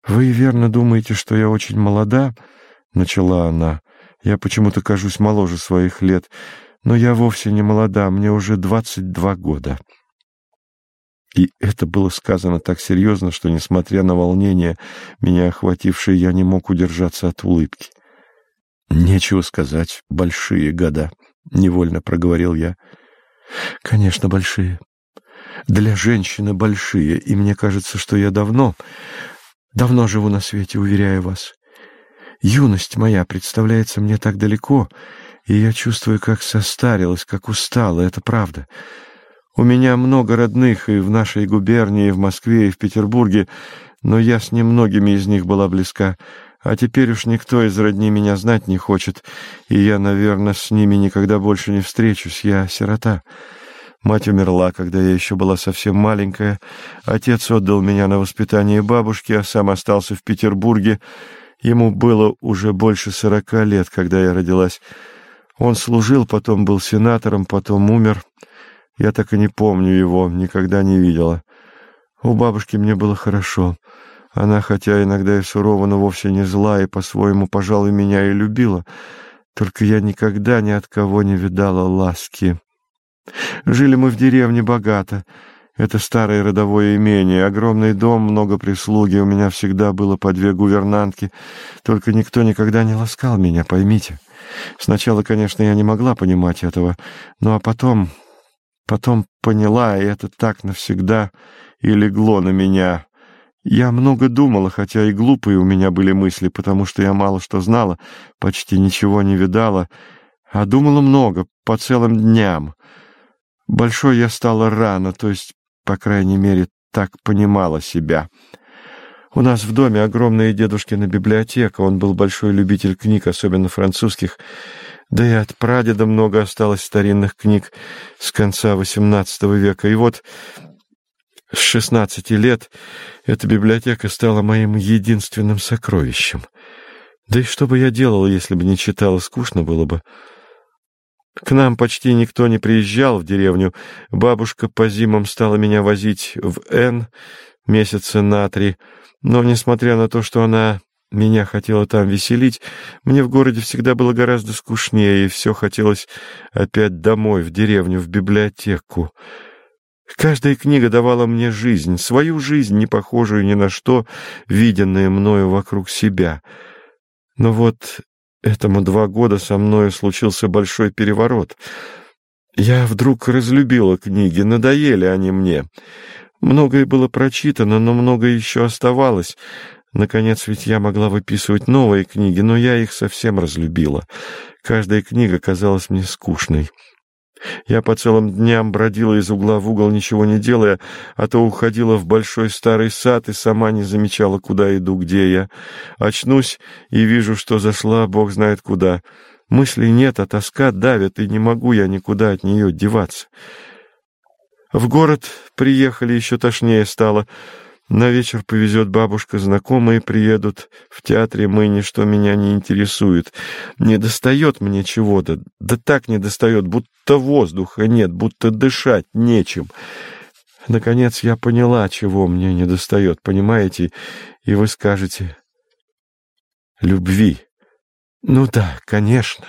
«Вы верно думаете, что я очень молода?» — начала она. «Я почему-то кажусь моложе своих лет, но я вовсе не молода, мне уже двадцать два года». И это было сказано так серьезно, что, несмотря на волнение, меня охватившее, я не мог удержаться от улыбки. «Нечего сказать, большие года», — невольно проговорил я. «Конечно, большие. Для женщины большие, и мне кажется, что я давно, давно живу на свете, уверяю вас. Юность моя представляется мне так далеко, и я чувствую, как состарилась, как устала, это правда». У меня много родных и в нашей губернии, и в Москве, и в Петербурге, но я с немногими из них была близка. А теперь уж никто из родни меня знать не хочет, и я, наверное, с ними никогда больше не встречусь. Я сирота. Мать умерла, когда я еще была совсем маленькая. Отец отдал меня на воспитание бабушки, а сам остался в Петербурге. Ему было уже больше сорока лет, когда я родилась. Он служил, потом был сенатором, потом умер. Я так и не помню его, никогда не видела. У бабушки мне было хорошо. Она, хотя иногда и сурова, но вовсе не зла, и по-своему, пожалуй, меня и любила. Только я никогда ни от кого не видала ласки. Жили мы в деревне богато. Это старое родовое имение, огромный дом, много прислуги, у меня всегда было по две гувернантки. Только никто никогда не ласкал меня, поймите. Сначала, конечно, я не могла понимать этого, ну а потом... Потом поняла, и это так навсегда и легло на меня. Я много думала, хотя и глупые у меня были мысли, потому что я мало что знала, почти ничего не видала, а думала много, по целым дням. Большой я стала рано, то есть, по крайней мере, так понимала себя. У нас в доме огромная дедушкина библиотека, он был большой любитель книг, особенно французских, да и от прадеда много осталось старинных книг с конца XVIII века. И вот с шестнадцати лет эта библиотека стала моим единственным сокровищем. Да и что бы я делал, если бы не читала, скучно было бы. К нам почти никто не приезжал в деревню. Бабушка по зимам стала меня возить в Н месяца на три, но, несмотря на то, что она меня хотела там веселить, мне в городе всегда было гораздо скучнее, и все хотелось опять домой, в деревню, в библиотеку. Каждая книга давала мне жизнь, свою жизнь, не похожую ни на что, виденное мною вокруг себя. Но вот этому два года со мною случился большой переворот. Я вдруг разлюбила книги, надоели они мне. Многое было прочитано, но многое еще оставалось — Наконец, ведь я могла выписывать новые книги, но я их совсем разлюбила. Каждая книга казалась мне скучной. Я по целым дням бродила из угла в угол, ничего не делая, а то уходила в большой старый сад и сама не замечала, куда иду, где я. Очнусь и вижу, что зашла, бог знает куда. Мыслей нет, а тоска давит, и не могу я никуда от нее деваться. В город приехали, еще тошнее стало — на вечер повезет бабушка, знакомые приедут. В театре мы ничто меня не интересует. Не достает мне чего-то. Да так не достает, будто воздуха нет, будто дышать нечем. Наконец я поняла, чего мне не достает, понимаете? И вы скажете... Любви. Ну да, конечно.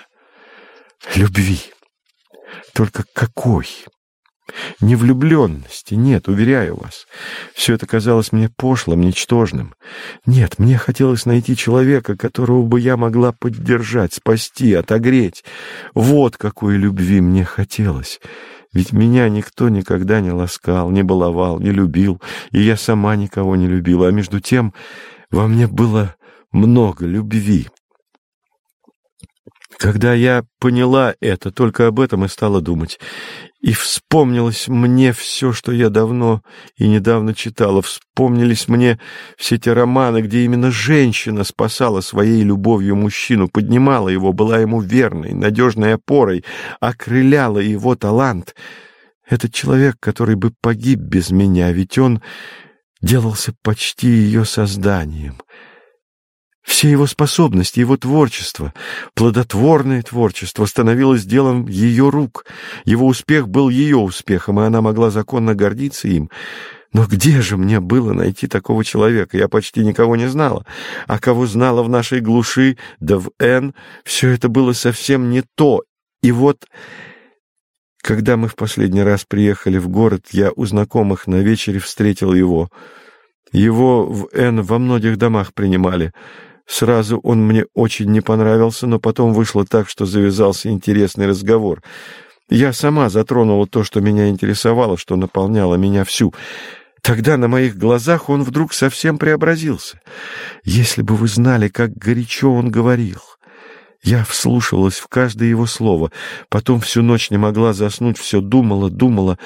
Любви. Только какой? Не влюбленности, нет, уверяю вас. Все это казалось мне пошлым, ничтожным. Нет, мне хотелось найти человека, которого бы я могла поддержать, спасти, отогреть. Вот какой любви мне хотелось. Ведь меня никто никогда не ласкал, не баловал, не любил, и я сама никого не любила. А между тем во мне было много любви. Когда я поняла это, только об этом и стала думать. И вспомнилось мне все, что я давно и недавно читала. Вспомнились мне все те романы, где именно женщина спасала своей любовью мужчину, поднимала его, была ему верной, надежной опорой, окрыляла его талант. Этот человек, который бы погиб без меня, ведь он делался почти ее созданием. Все его способности, его творчество, плодотворное творчество становилось делом ее рук. Его успех был ее успехом, и она могла законно гордиться им. Но где же мне было найти такого человека? Я почти никого не знала. А кого знала в нашей глуши, да в Н, все это было совсем не то. И вот, когда мы в последний раз приехали в город, я у знакомых на вечере встретил его. Его в Н во многих домах принимали — Сразу он мне очень не понравился, но потом вышло так, что завязался интересный разговор. Я сама затронула то, что меня интересовало, что наполняло меня всю. Тогда на моих глазах он вдруг совсем преобразился. Если бы вы знали, как горячо он говорил. Я вслушивалась в каждое его слово, потом всю ночь не могла заснуть, все думала, думала...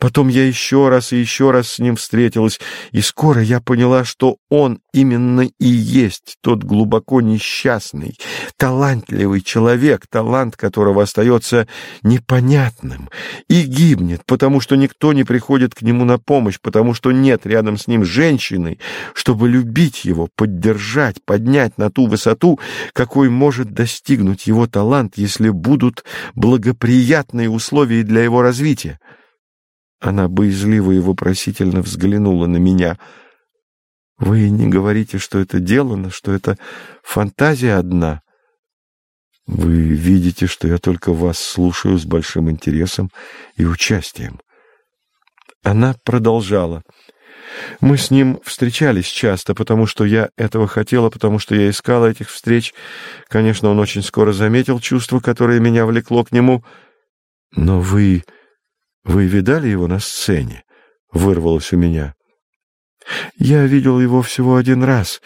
Потом я еще раз и еще раз с ним встретилась, и скоро я поняла, что он именно и есть тот глубоко несчастный, талантливый человек, талант которого остается непонятным и гибнет, потому что никто не приходит к нему на помощь, потому что нет рядом с ним женщины, чтобы любить его, поддержать, поднять на ту высоту, какой может достигнуть его талант, если будут благоприятные условия для его развития. Она боязливо и вопросительно взглянула на меня. «Вы не говорите, что это делано, что это фантазия одна?» «Вы видите, что я только вас слушаю с большим интересом и участием». Она продолжала. Мы с ним встречались часто, потому что я этого хотела, потому что я искала этих встреч. Конечно, он очень скоро заметил чувство, которое меня влекло к нему. Но вы «Вы видали его на сцене?» — вырвалось у меня. «Я видел его всего один раз,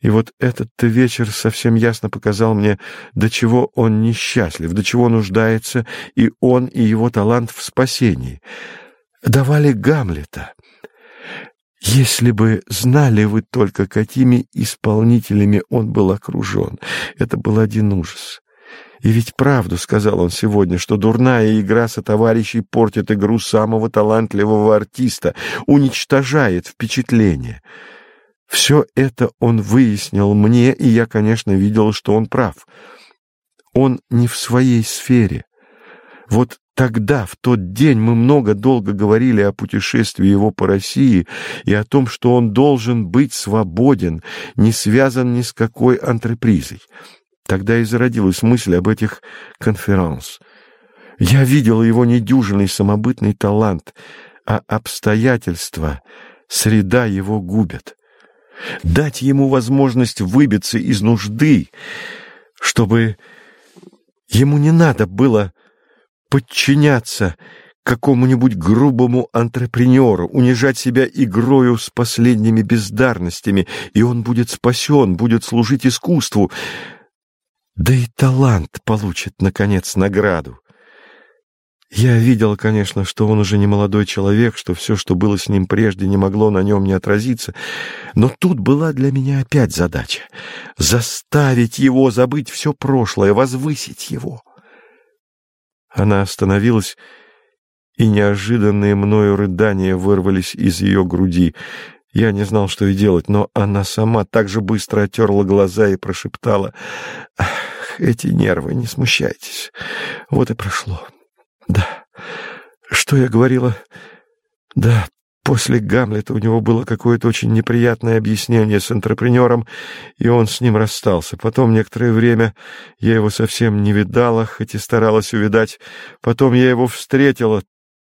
и вот этот-то вечер совсем ясно показал мне, до чего он несчастлив, до чего нуждается и он, и его талант в спасении. Давали Гамлета». Если бы знали вы только, какими исполнителями он был окружен, это был один ужас. И ведь правду сказал он сегодня, что дурная игра со товарищей портит игру самого талантливого артиста, уничтожает впечатление. Все это он выяснил мне, и я, конечно, видел, что он прав. Он не в своей сфере. Вот тогда, в тот день, мы много долго говорили о путешествии его по России и о том, что он должен быть свободен, не связан ни с какой антрепризой. Тогда и зародилась мысль об этих конферанс. Я видел его недюжинный самобытный талант, а обстоятельства, среда его губят. Дать ему возможность выбиться из нужды, чтобы ему не надо было подчиняться какому-нибудь грубому антрепренеру, унижать себя игрою с последними бездарностями, и он будет спасен, будет служить искусству, да и талант получит, наконец, награду. Я видел, конечно, что он уже не молодой человек, что все, что было с ним прежде, не могло на нем не отразиться. Но тут была для меня опять задача — заставить его забыть все прошлое, возвысить его. Она остановилась, и неожиданные мною рыдания вырвались из ее груди. Я не знал, что и делать, но она сама так же быстро оттерла глаза и прошептала эти нервы, не смущайтесь. Вот и прошло. Да. Что я говорила? Да, после Гамлета у него было какое-то очень неприятное объяснение с антрепренером, и он с ним расстался. Потом некоторое время я его совсем не видала, хоть и старалась увидать. Потом я его встретила.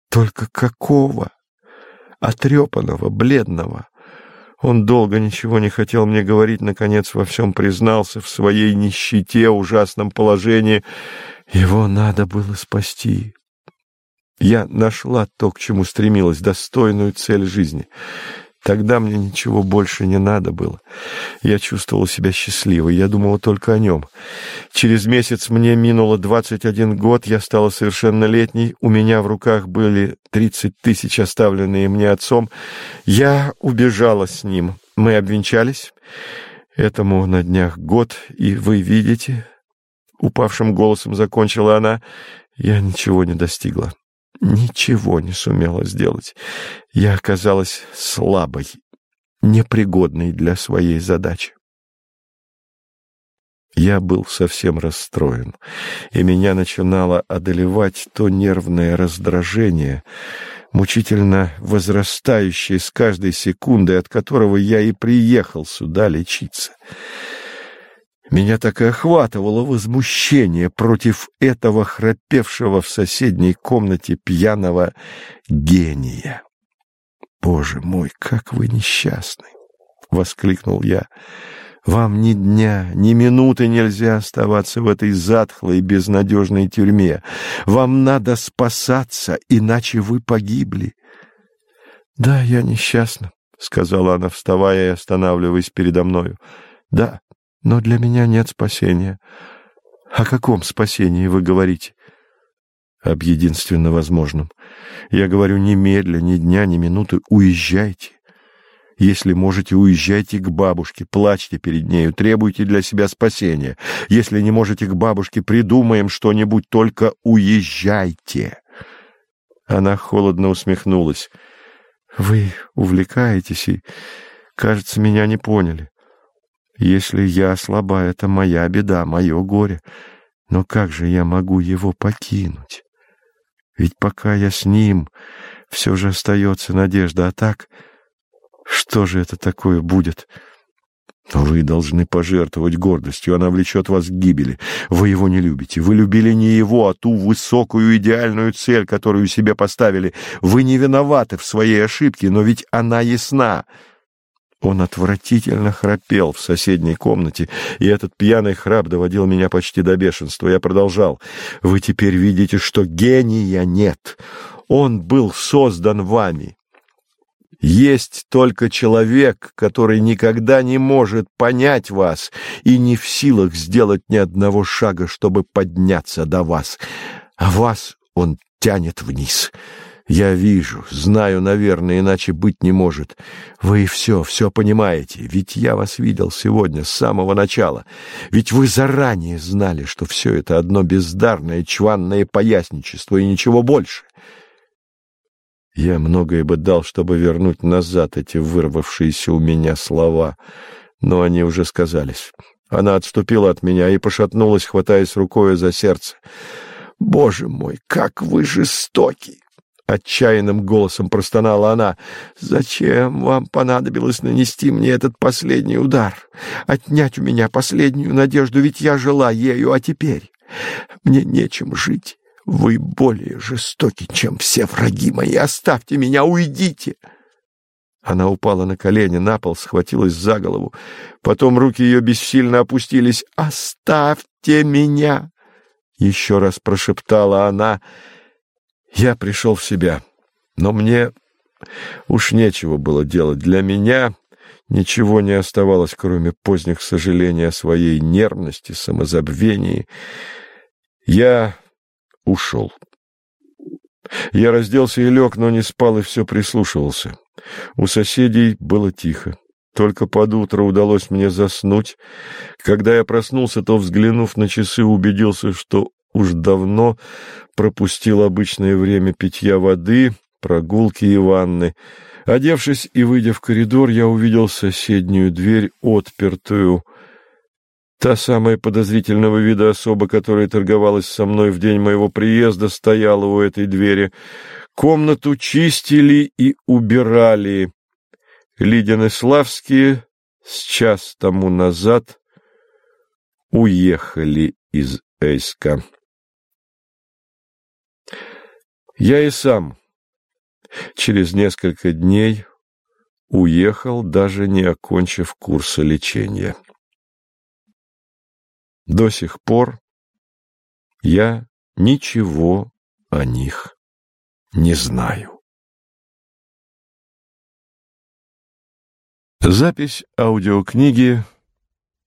Только какого? Отрепанного, бледного. Он долго ничего не хотел мне говорить, наконец во всем признался, в своей нищете, ужасном положении. Его надо было спасти. Я нашла то, к чему стремилась, достойную цель жизни. Тогда мне ничего больше не надо было. Я чувствовала себя счастливой, я думала только о нем. Через месяц мне минуло 21 год, я стала совершеннолетней, у меня в руках были 30 тысяч, оставленные мне отцом. Я убежала с ним. Мы обвенчались. Этому на днях год, и вы видите, упавшим голосом закончила она, я ничего не достигла. Ничего не сумела сделать. Я оказалась слабой, непригодной для своей задачи. Я был совсем расстроен, и меня начинало одолевать то нервное раздражение, мучительно возрастающее с каждой секундой, от которого я и приехал сюда лечиться. Меня так и охватывало возмущение против этого храпевшего в соседней комнате пьяного гения. «Боже мой, как вы несчастны!» — воскликнул я. «Вам ни дня, ни минуты нельзя оставаться в этой затхлой, безнадежной тюрьме. Вам надо спасаться, иначе вы погибли». «Да, я несчастна», — сказала она, вставая и останавливаясь передо мною. «Да, но для меня нет спасения. О каком спасении вы говорите? Об единственно возможном. Я говорю немедля, ни дня, ни минуты. Уезжайте. Если можете, уезжайте к бабушке, плачьте перед нею, требуйте для себя спасения. Если не можете к бабушке, придумаем что-нибудь, только уезжайте. Она холодно усмехнулась. Вы увлекаетесь и, кажется, меня не поняли. Если я слаба, это моя беда, мое горе. Но как же я могу его покинуть? Ведь пока я с ним, все же остается надежда. А так, что же это такое будет? Вы должны пожертвовать гордостью, она влечет вас к гибели. Вы его не любите. Вы любили не его, а ту высокую идеальную цель, которую себе поставили. Вы не виноваты в своей ошибке, но ведь она ясна. Он отвратительно храпел в соседней комнате, и этот пьяный храп доводил меня почти до бешенства. Я продолжал. «Вы теперь видите, что гения нет. Он был создан вами. Есть только человек, который никогда не может понять вас и не в силах сделать ни одного шага, чтобы подняться до вас. А вас он тянет вниз». Я вижу, знаю, наверное, иначе быть не может. Вы все, все понимаете, ведь я вас видел сегодня с самого начала. Ведь вы заранее знали, что все это одно бездарное, чванное поясничество и ничего больше. Я многое бы дал, чтобы вернуть назад эти вырвавшиеся у меня слова, но они уже сказались. Она отступила от меня и пошатнулась, хватаясь рукой за сердце. «Боже мой, как вы жестоки!» Отчаянным голосом простонала она. «Зачем вам понадобилось нанести мне этот последний удар? Отнять у меня последнюю надежду, ведь я жила ею, а теперь мне нечем жить. Вы более жестоки, чем все враги мои. Оставьте меня, уйдите!» Она упала на колени, на пол, схватилась за голову. Потом руки ее бессильно опустились. «Оставьте меня!» Еще раз прошептала она — я пришел в себя, но мне уж нечего было делать. Для меня ничего не оставалось, кроме поздних сожалений о своей нервности, самозабвении. Я ушел. Я разделся и лег, но не спал и все прислушивался. У соседей было тихо. Только под утро удалось мне заснуть. Когда я проснулся, то, взглянув на часы, убедился, что уж давно пропустил обычное время питья воды, прогулки и ванны. Одевшись и выйдя в коридор, я увидел соседнюю дверь, отпертую. Та самая подозрительного вида особа, которая торговалась со мной в день моего приезда, стояла у этой двери. Комнату чистили и убирали. Лидины Славские с час тому назад уехали из Эйска. Я и сам через несколько дней уехал, даже не окончив курса лечения. До сих пор я ничего о них не знаю. Запись аудиокниги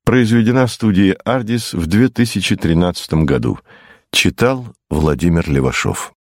произведена в студии «Ардис» в 2013 году. Читал Владимир Левашов.